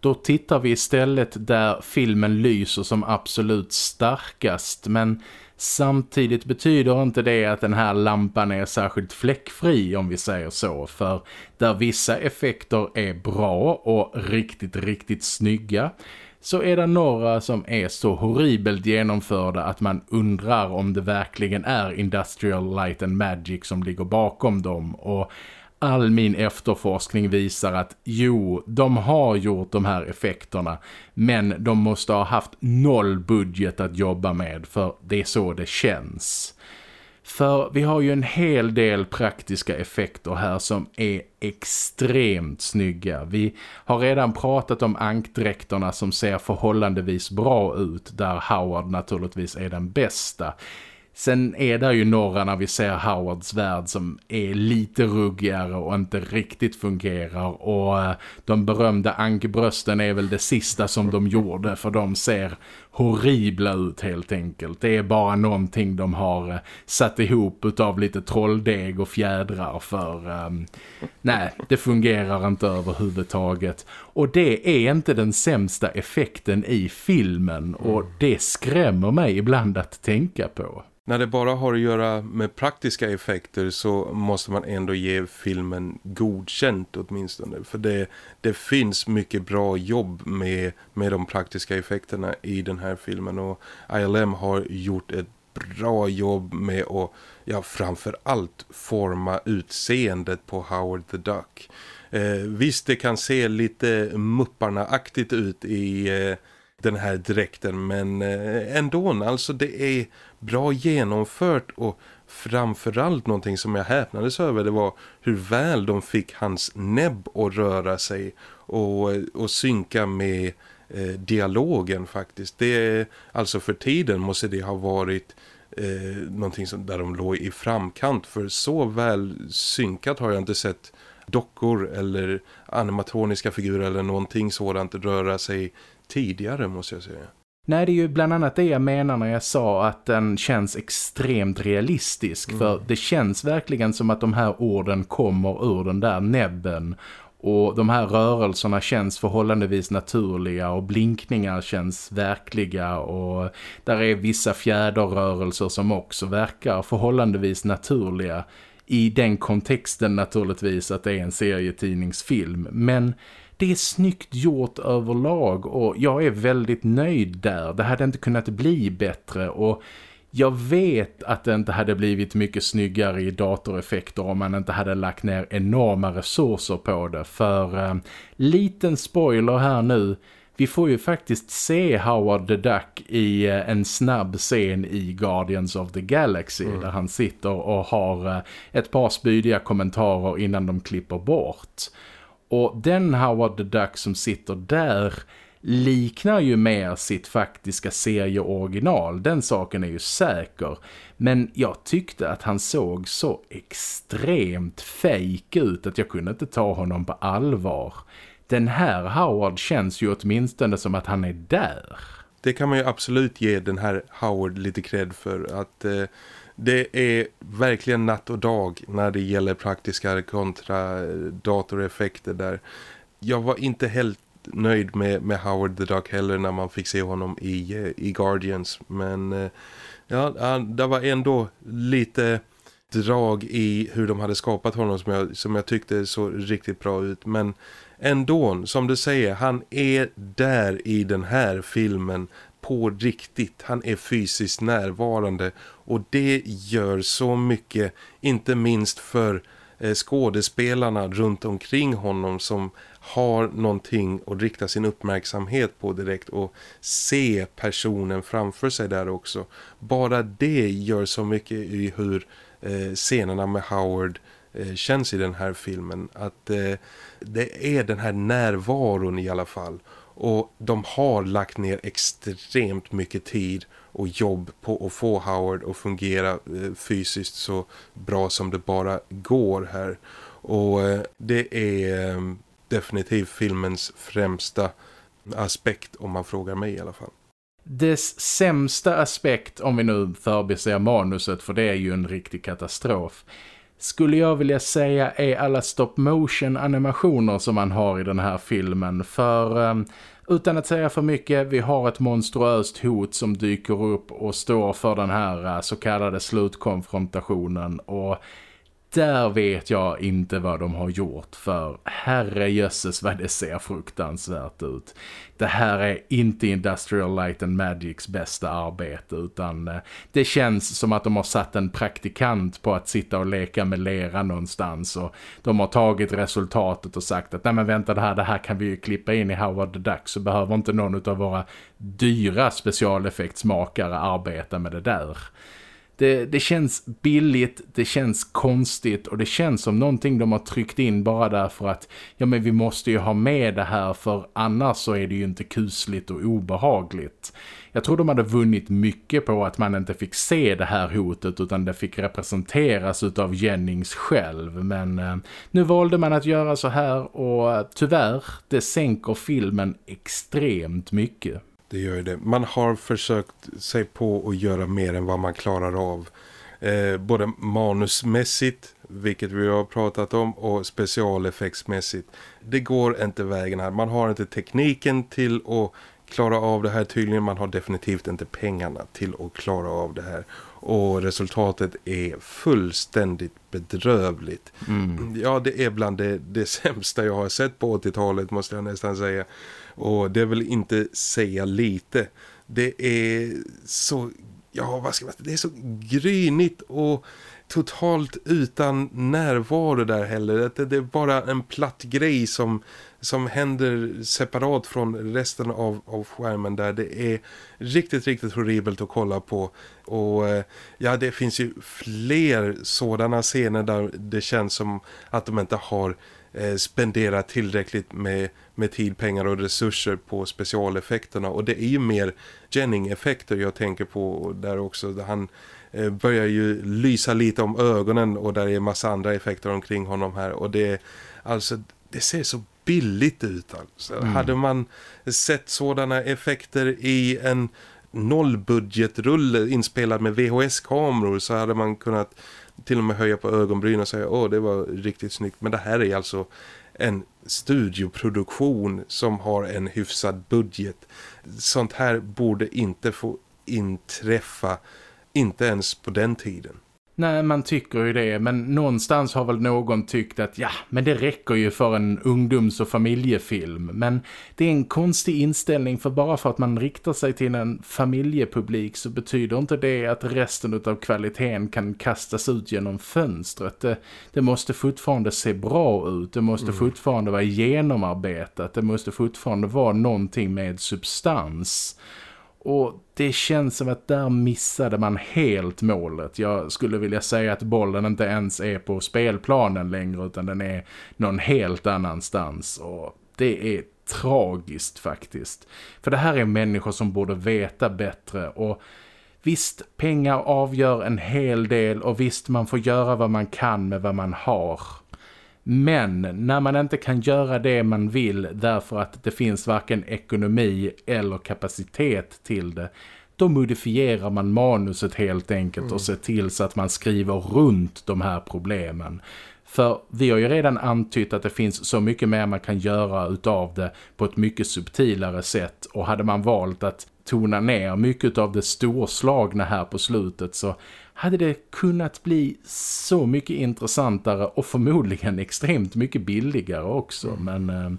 Då tittar vi istället där filmen lyser som absolut starkast men samtidigt betyder inte det att den här lampan är särskilt fläckfri om vi säger så för där vissa effekter är bra och riktigt riktigt snygga så är det några som är så horribelt genomförda att man undrar om det verkligen är Industrial Light and Magic som ligger bakom dem. Och all min efterforskning visar att jo, de har gjort de här effekterna men de måste ha haft noll budget att jobba med för det är så det känns. För vi har ju en hel del praktiska effekter här som är extremt snygga. Vi har redan pratat om ankdräkterna som ser förhållandevis bra ut där Howard naturligtvis är den bästa. Sen är det ju några när vi ser Howards värld som är lite ruggigare och inte riktigt fungerar och eh, de berömda ankbrösten är väl det sista som de gjorde för de ser horribla ut helt enkelt. Det är bara någonting de har eh, satt ihop av lite trolldeg och fjädrar för um, nej, det fungerar inte överhuvudtaget. Och det är inte den sämsta effekten i filmen och det skrämmer mig ibland att tänka på.
När det bara har att göra med praktiska effekter så måste man ändå ge filmen godkänt åtminstone. För det, det finns mycket bra jobb med, med de praktiska effekterna i den här filmen. Och ILM har gjort ett bra jobb med att ja, framförallt forma utseendet på Howard the Duck. Eh, visst, det kan se lite mupparna-aktigt ut i... Eh, den här dräkten men eh, ändå alltså det är bra genomfört och framförallt någonting som jag häpnades över det var hur väl de fick hans näbb att röra sig och, och synka med eh, dialogen faktiskt. Det alltså för tiden måste det ha varit eh, någonting som, där de låg i framkant för så väl synkat har jag inte sett dockor eller animatroniska figurer eller någonting sådant röra sig tidigare måste jag säga.
Nej, det är ju bland annat det jag menar när jag sa att den känns extremt realistisk. Mm. För det känns verkligen som att de här orden kommer ur den där näbben. Och de här rörelserna känns förhållandevis naturliga och blinkningar känns verkliga. Och där är vissa fjäderrörelser som också verkar förhållandevis naturliga. I den kontexten naturligtvis att det är en serietidningsfilm. Men det är snyggt gjort överlag och jag är väldigt nöjd där. Det hade inte kunnat bli bättre och jag vet att det inte hade blivit mycket snyggare i datoreffekter om man inte hade lagt ner enorma resurser på det. För eh, liten spoiler här nu, vi får ju faktiskt se Howard the Duck i eh, en snabb scen i Guardians of the Galaxy mm. där han sitter och har eh, ett par spydiga kommentarer innan de klipper bort. Och den Howard the Duck som sitter där liknar ju mer sitt faktiska serieoriginal. Den saken är ju säker. Men jag tyckte att han såg så extremt fake ut att jag kunde inte ta honom på allvar. Den här Howard känns ju åtminstone som att han är där.
Det kan man ju absolut ge den här Howard lite cred för att eh, det är verkligen natt och dag när det gäller praktiska kontra eh, datoreffekter där. Jag var inte helt nöjd med, med Howard the Duck heller när man fick se honom i, eh, i Guardians. Men eh, ja, det var ändå lite drag i hur de hade skapat honom som jag, som jag tyckte så riktigt bra ut. Men ändå, som du säger, han är där i den här filmen på riktigt. Han är fysiskt närvarande och det gör så mycket, inte minst för eh, skådespelarna runt omkring honom som har någonting att rikta sin uppmärksamhet på direkt och se personen framför sig där också. Bara det gör så mycket i hur eh, scenerna med Howard eh, Eh, känns i den här filmen. Att eh, det är den här närvaron i alla fall. Och de har lagt ner extremt mycket tid och jobb på att få Howard att fungera eh, fysiskt så bra som det bara går här. Och det är definitivt filmens främsta aspekt om man frågar mig i alla fall.
Dess sämsta aspekt, om vi nu förbiser manuset för det är ju en riktig katastrof, skulle jag vilja säga är alla stop motion animationer som man har i den här filmen. För eh, utan att säga för mycket, vi har ett monstruöst hot som dyker upp och står för den här eh, så kallade slutkonfrontationen och där vet jag inte vad de har gjort för herrejösses vad det ser fruktansvärt ut. Det här är inte Industrial Light and Magics bästa arbete utan eh, det känns som att de har satt en praktikant på att sitta och leka med lera någonstans och de har tagit resultatet och sagt att nej men vänta det här, det här kan vi ju klippa in i Howard the Duck så behöver inte någon av våra dyra specialeffektsmakare arbeta med det där. Det, det känns billigt, det känns konstigt och det känns som någonting de har tryckt in bara därför att ja men vi måste ju ha med det här för annars så är det ju inte kusligt och obehagligt. Jag tror de hade vunnit mycket på att man inte fick se det här hotet utan det fick representeras av Jennings själv. Men eh, nu valde man att göra så här och eh, tyvärr, det sänker filmen extremt mycket.
Det gör det. Man har försökt sig på att göra mer än vad man klarar av. Eh, både manusmässigt, vilket vi har pratat om, och specialeffektsmässigt. Det går inte vägen här. Man har inte tekniken till att klara av det här tydligen. Man har definitivt inte pengarna till att klara av det här. Och resultatet är fullständigt bedrövligt. Mm. Ja, det är bland det, det sämsta jag har sett på 80-talet måste jag nästan säga. Och det vill inte säga lite. Det är så, ja vad ska man det är så grynigt och totalt utan närvaro där heller. Det, det är bara en platt grej som, som händer separat från resten av, av skärmen där. Det är riktigt, riktigt horribelt att kolla på. Och eh, ja, det finns ju fler sådana scener där det känns som att de inte har eh, spenderat tillräckligt med med tid, pengar och resurser på specialeffekterna. Och det är ju mer Jenning-effekter jag tänker på där också. Han eh, börjar ju lysa lite om ögonen och där är massa andra effekter omkring honom här. Och det, alltså, det ser så billigt ut alltså. Mm. Hade man sett sådana effekter i en nollbudgetrulle inspelad med VHS-kameror så hade man kunnat till och med höja på ögonbrynen och säga åh det var riktigt snyggt. Men det här är alltså en studioproduktion som har en hyfsad budget. Sånt här borde inte få inträffa, inte ens på den tiden.
Nej, man tycker ju det. Men någonstans har väl någon tyckt att ja, men det räcker ju för en ungdoms- och familjefilm. Men det är en konstig inställning för bara för att man riktar sig till en familjepublik så betyder inte det att resten av kvaliteten kan kastas ut genom fönstret. Det, det måste fortfarande se bra ut. Det måste mm. fortfarande vara genomarbetat. Det måste fortfarande vara någonting med substans. Och det känns som att där missade man helt målet. Jag skulle vilja säga att bollen inte ens är på spelplanen längre utan den är någon helt annanstans. Och det är tragiskt faktiskt. För det här är människor som borde veta bättre och visst, pengar avgör en hel del och visst man får göra vad man kan med vad man har. Men när man inte kan göra det man vill därför att det finns varken ekonomi eller kapacitet till det då modifierar man manuset helt enkelt mm. och ser till så att man skriver runt de här problemen. För vi har ju redan antytt att det finns så mycket mer man kan göra utav det på ett mycket subtilare sätt. Och hade man valt att tona ner mycket av det storslagna här på slutet så hade det kunnat bli så mycket intressantare och förmodligen extremt mycket billigare också. Mm. Men eh,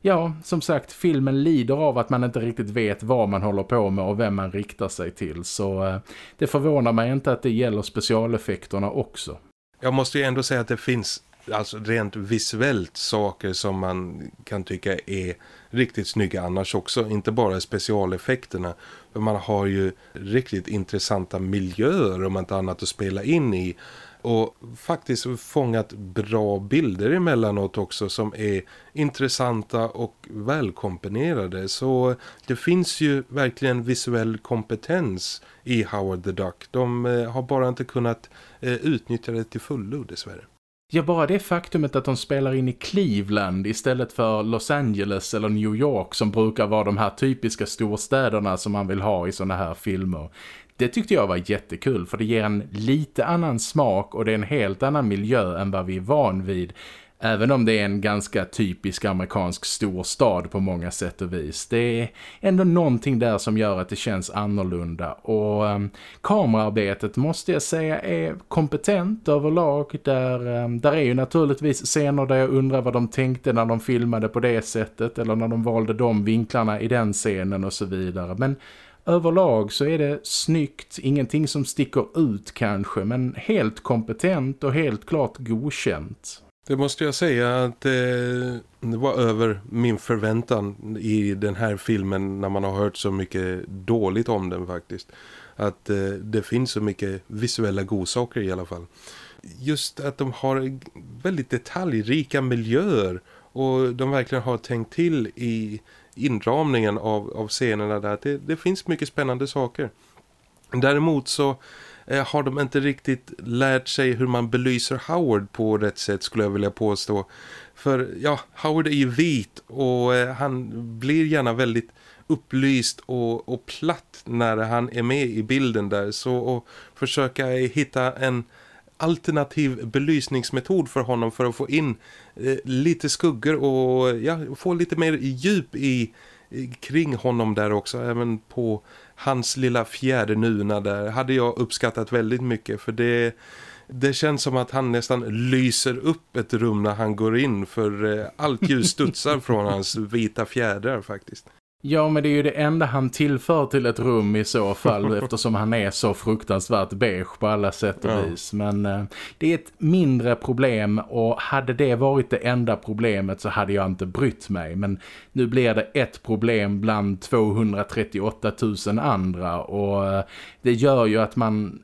ja, som sagt, filmen lider av att man inte riktigt vet vad man håller på med och vem man riktar sig till. Så eh, det förvånar mig inte att det gäller specialeffekterna också.
Jag måste ju ändå säga att det finns alltså rent visuellt saker som man kan tycka är riktigt snygga annars också. Inte bara specialeffekterna. För man har ju riktigt intressanta miljöer om inte annat att spela in i. Och faktiskt fångat bra bilder emellanåt också som är intressanta och välkomponerade. Så det finns ju verkligen visuell kompetens i Howard the Duck. De eh, har bara inte kunnat eh, utnyttja det till fullo dessvärre.
Ja, bara det faktumet att de spelar in i Cleveland istället för Los Angeles eller New York som brukar vara de här typiska storstäderna som man vill ha i såna här filmer. Det tyckte jag var jättekul för det ger en lite annan smak och det är en helt annan miljö än vad vi är van vid. Även om det är en ganska typisk amerikansk storstad på många sätt och vis. Det är ändå någonting där som gör att det känns annorlunda. Och um, kamerarbetet måste jag säga är kompetent överlag. Där, um, där är ju naturligtvis scener där jag undrar vad de tänkte när de filmade på det sättet. Eller när de valde de vinklarna i den scenen och så vidare. Men överlag så är det snyggt, ingenting som sticker ut kanske, men helt kompetent och helt klart godkänt.
Det måste jag säga att eh, det var över min förväntan i den här filmen när man har hört så mycket dåligt om den faktiskt. Att eh, det finns så mycket visuella godsaker i alla fall. Just att de har väldigt detaljrika miljöer och de verkligen har tänkt till i inramningen av, av scenerna där. Det, det finns mycket spännande saker. Däremot så Eh, har de inte riktigt lärt sig hur man belyser Howard på rätt sätt skulle jag vilja påstå. För ja, Howard är ju vit och eh, han blir gärna väldigt upplyst och, och platt när han är med i bilden där. Så att försöka hitta en alternativ belysningsmetod för honom för att få in eh, lite skuggor och ja, få lite mer djup i, kring honom där också. Även på hans lilla fjärde nuna där hade jag uppskattat väldigt mycket för det... Det känns som att han nästan lyser upp ett rum när han går in för eh, allt ljus studsar från hans vita fjädrar faktiskt.
Ja, men det är ju det enda han tillför till ett rum i så fall eftersom han är så fruktansvärt beige på alla sätt och ja. vis. Men eh, det är ett mindre problem och hade det varit det enda problemet så hade jag inte brytt mig. Men nu blir det ett problem bland 238 000 andra och eh, det gör ju att man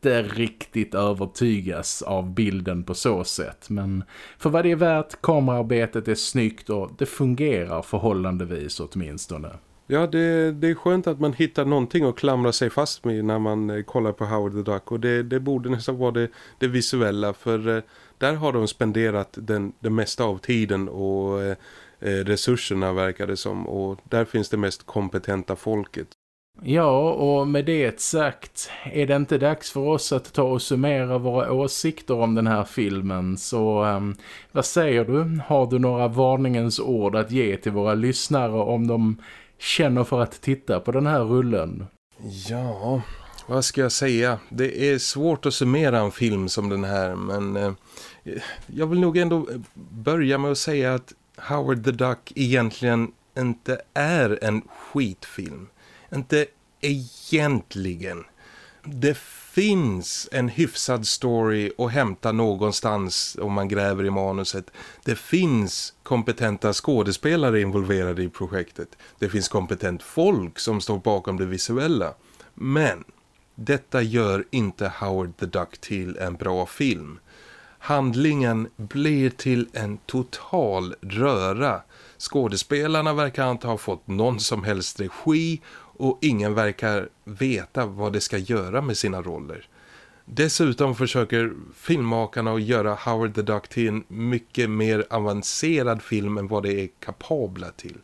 inte riktigt övertygas av bilden på så sätt. Men för vad det är värt, kamerarbetet är snyggt och det fungerar förhållandevis åtminstone.
Ja, det, det är skönt att man hittar någonting att klamra sig fast med när man eh, kollar på Howard the Duck. Och det, det borde nästan vara det, det visuella för eh, där har de spenderat den, det mesta av tiden och eh, eh resurserna verkar det som. Och där finns det mest kompetenta folket.
Ja, och med det sagt är det inte dags för oss att ta och summera våra åsikter om den här filmen. Så um, vad säger du? Har du några varningens ord att ge till våra lyssnare om de känner för att titta på den här rullen?
Ja, vad ska jag säga? Det är svårt att summera en film som den här men eh, jag vill nog ändå eh, börja med att säga att Howard the Duck egentligen inte är en skitfilm. Inte egentligen. Det finns en hyfsad story att hämta någonstans om man gräver i manuset. Det finns kompetenta skådespelare involverade i projektet. Det finns kompetent folk som står bakom det visuella. Men detta gör inte Howard the Duck till en bra film. Handlingen blir till en total röra. Skådespelarna verkar inte ha fått någon som helst regi och ingen verkar veta vad det ska göra med sina roller. Dessutom försöker filmmakarna att göra Howard the Duck till en mycket mer avancerad film än vad det är kapabla till.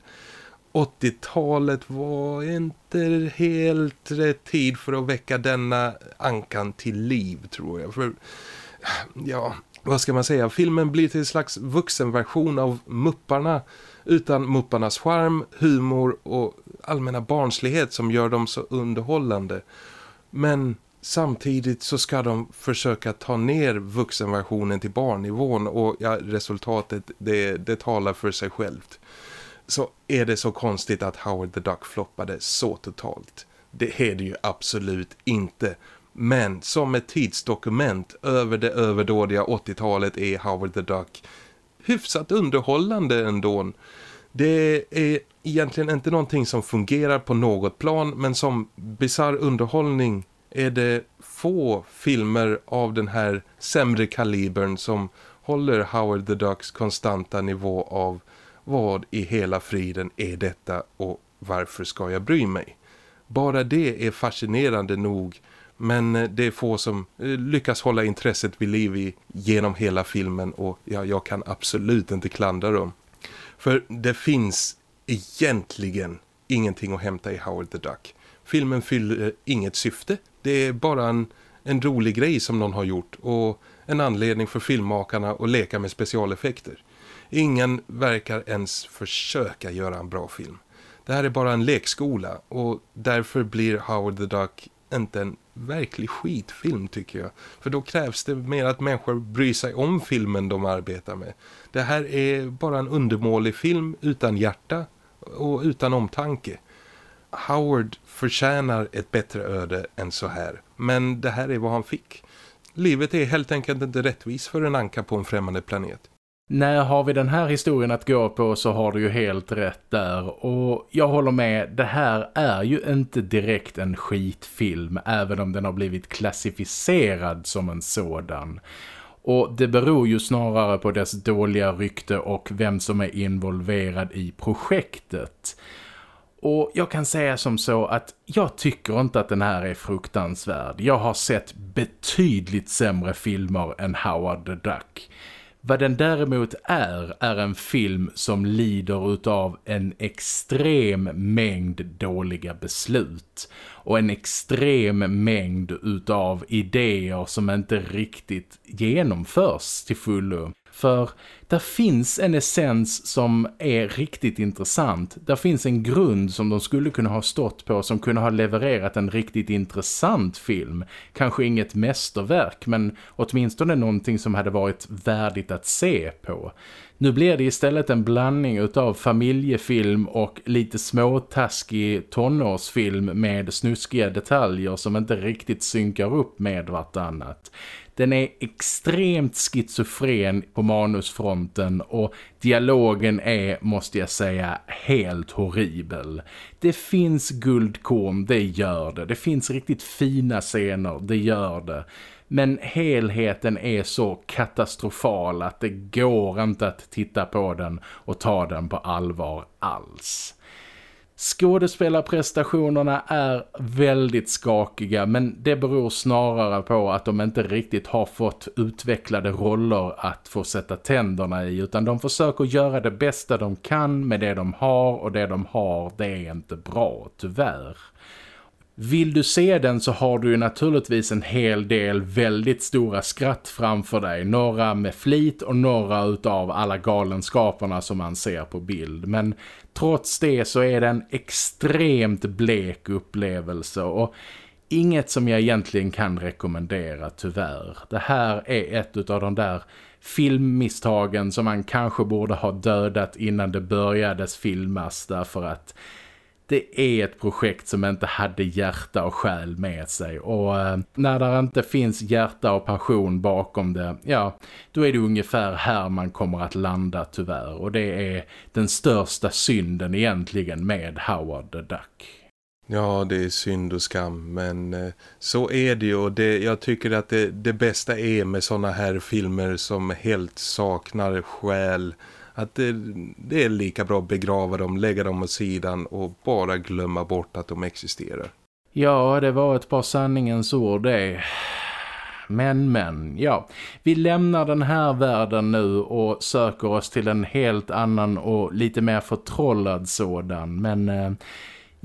80-talet var inte helt rätt tid för att väcka denna ankan till liv tror jag. För, ja, vad ska man säga? Filmen blir till en slags vuxenversion av Mupparna utan Mupparnas charm, humor och allmänna barnslighet som gör dem så underhållande. Men samtidigt så ska de försöka ta ner vuxenversionen till barnnivån och ja, resultatet det, det talar för sig självt. Så är det så konstigt att Howard the Duck floppade så totalt. Det är det ju absolut inte. Men som ett tidsdokument över det överdådiga 80-talet är Howard the Duck hyfsat underhållande ändå. Det är egentligen inte någonting som fungerar på något plan men som bizarr underhållning är det få filmer av den här sämre kalibern som håller Howard the Ducks konstanta nivå av vad i hela friden är detta och varför ska jag bry mig? Bara det är fascinerande nog men eh, det är få som eh, lyckas hålla intresset vid liv i, genom hela filmen och ja, jag kan absolut inte klandra dem. För det finns egentligen ingenting att hämta i Howard the Duck. Filmen fyller eh, inget syfte. Det är bara en, en rolig grej som någon har gjort och en anledning för filmmakarna att leka med specialeffekter. Ingen verkar ens försöka göra en bra film. Det här är bara en lekskola och därför blir Howard the Duck inte en verklig skitfilm tycker jag. För då krävs det mer att människor bryr sig om filmen de arbetar med. Det här är bara en undermålig film utan hjärta och utan omtanke. Howard förtjänar ett bättre öde än så här. Men det här är vad han fick. Livet är helt enkelt inte rättvis för en anka på en främmande planet.
När har vi den här historien att gå på så har du ju helt rätt där. Och jag håller med, det här är ju inte direkt en skitfilm även om den har blivit klassificerad som en sådan. Och det beror ju snarare på dess dåliga rykte och vem som är involverad i projektet. Och jag kan säga som så att jag tycker inte att den här är fruktansvärd. Jag har sett betydligt sämre filmer än Howard the Duck. Vad den däremot är, är en film som lider utav en extrem mängd dåliga beslut. Och en extrem mängd utav idéer som inte riktigt genomförs till fullo. För där finns en essens som är riktigt intressant. Där finns en grund som de skulle kunna ha stått på som kunde ha levererat en riktigt intressant film. Kanske inget mästerverk men åtminstone någonting som hade varit värdigt att se på. Nu blir det istället en blandning utav familjefilm och lite småtaskig tonårsfilm med snuskiga detaljer som inte riktigt synkar upp med vartannat. Den är extremt schizofren på manusfronten och dialogen är, måste jag säga, helt horribel. Det finns guldkorn, det gör det. Det finns riktigt fina scener, det gör det. Men helheten är så katastrofal att det går inte att titta på den och ta den på allvar alls. Skådespelarprestationerna är väldigt skakiga men det beror snarare på att de inte riktigt har fått utvecklade roller att få sätta tänderna i utan de försöker göra det bästa de kan med det de har och det de har det är inte bra, tyvärr. Vill du se den så har du ju naturligtvis en hel del väldigt stora skratt framför dig. Några med flit och några utav alla galenskaperna som man ser på bild. Men trots det så är det en extremt blek upplevelse och inget som jag egentligen kan rekommendera tyvärr. Det här är ett av de där filmmisstagen som man kanske borde ha dödat innan det börjades filmas därför att det är ett projekt som inte hade hjärta och själ med sig. Och eh, när det inte finns hjärta och passion bakom det, ja, då är det ungefär här man kommer att landa tyvärr. Och det är den största synden egentligen med Howard the Duck.
Ja, det är synd och skam, men eh, så är det ju. Och det, jag tycker att det, det bästa är med såna här filmer som helt saknar själ att det, det, är lika bra att begrava dem, lägga dem åt sidan och bara glömma bort att de existerar.
Ja, det var ett par sanningens ord det. Men, men, ja. Vi lämnar den här världen nu och söker oss till en helt annan och lite mer förtrollad sådan. Men... Eh,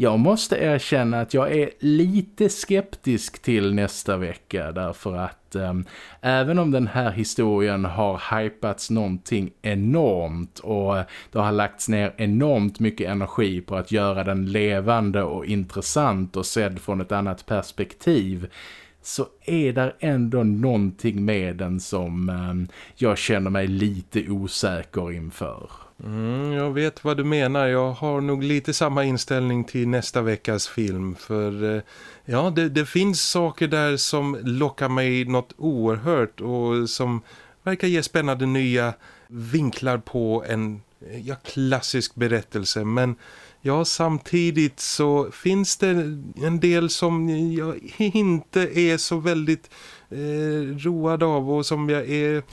jag måste erkänna att jag är lite skeptisk till nästa vecka därför att eh, även om den här historien har hypats någonting enormt och eh, det har lagts ner enormt mycket energi på att göra den levande och intressant och sedd från ett annat perspektiv så är där ändå någonting med den som eh, jag känner mig lite osäker inför.
Mm, jag vet vad du menar. Jag har nog lite samma inställning till nästa veckas film. För eh, ja, det, det, finns saker där som lockar mig något oerhört och som verkar ge spännande nya vinklar på en eh, ja, klassisk berättelse. Men ja, samtidigt så finns det en del som jag inte är så väldigt eh, road av och som jag är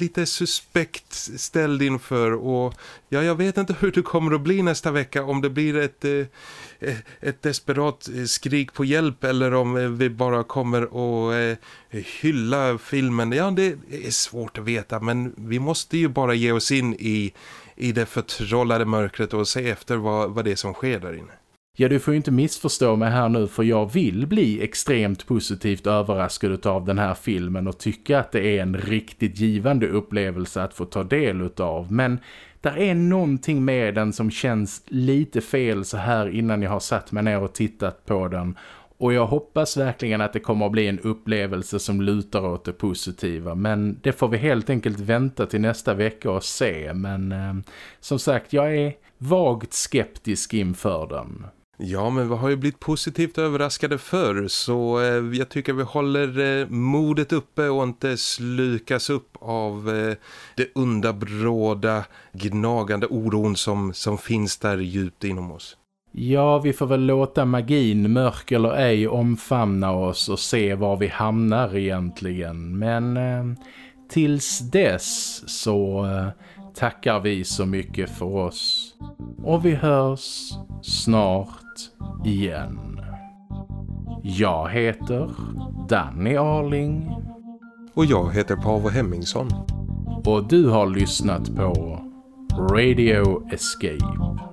lite suspekt ställd inför och ja, jag vet inte hur det kommer att bli nästa vecka om det blir ett, eh, ett desperat eh, skrik på hjälp eller om eh, vi bara kommer att eh, hylla filmen. Ja, det är svårt att veta men vi måste ju bara ge oss in i, i det förtrollade mörkret och se efter vad, vad det är som sker där inne.
Ja, du får ju inte missförstå mig här nu för jag vill bli extremt positivt överraskad av den här filmen och tycka att det är en riktigt givande upplevelse att få ta del av. Men där är någonting med den som känns lite fel så här innan jag har satt mig ner och tittat på den. Och jag hoppas verkligen att det kommer att bli en upplevelse som lutar åt det positiva. Men det får vi helt enkelt vänta till nästa vecka och se. Men eh, som sagt, jag är vagt skeptisk inför den.
Ja, men vi har ju blivit positivt överraskade förr så eh, jag tycker vi håller eh, modet uppe och inte slukas upp av eh, det undabråda, gnagande oron som, som finns där djupt inom oss.
Ja, vi får väl låta magin, mörk eller ej, omfamna oss och se var vi hamnar egentligen. Men eh, tills dess så eh, tackar vi så mycket för oss. Och vi hörs snart igen. Jag heter Danny Arling.
Och jag heter Paavo Hemmingsson.
Och du har lyssnat på Radio Escape.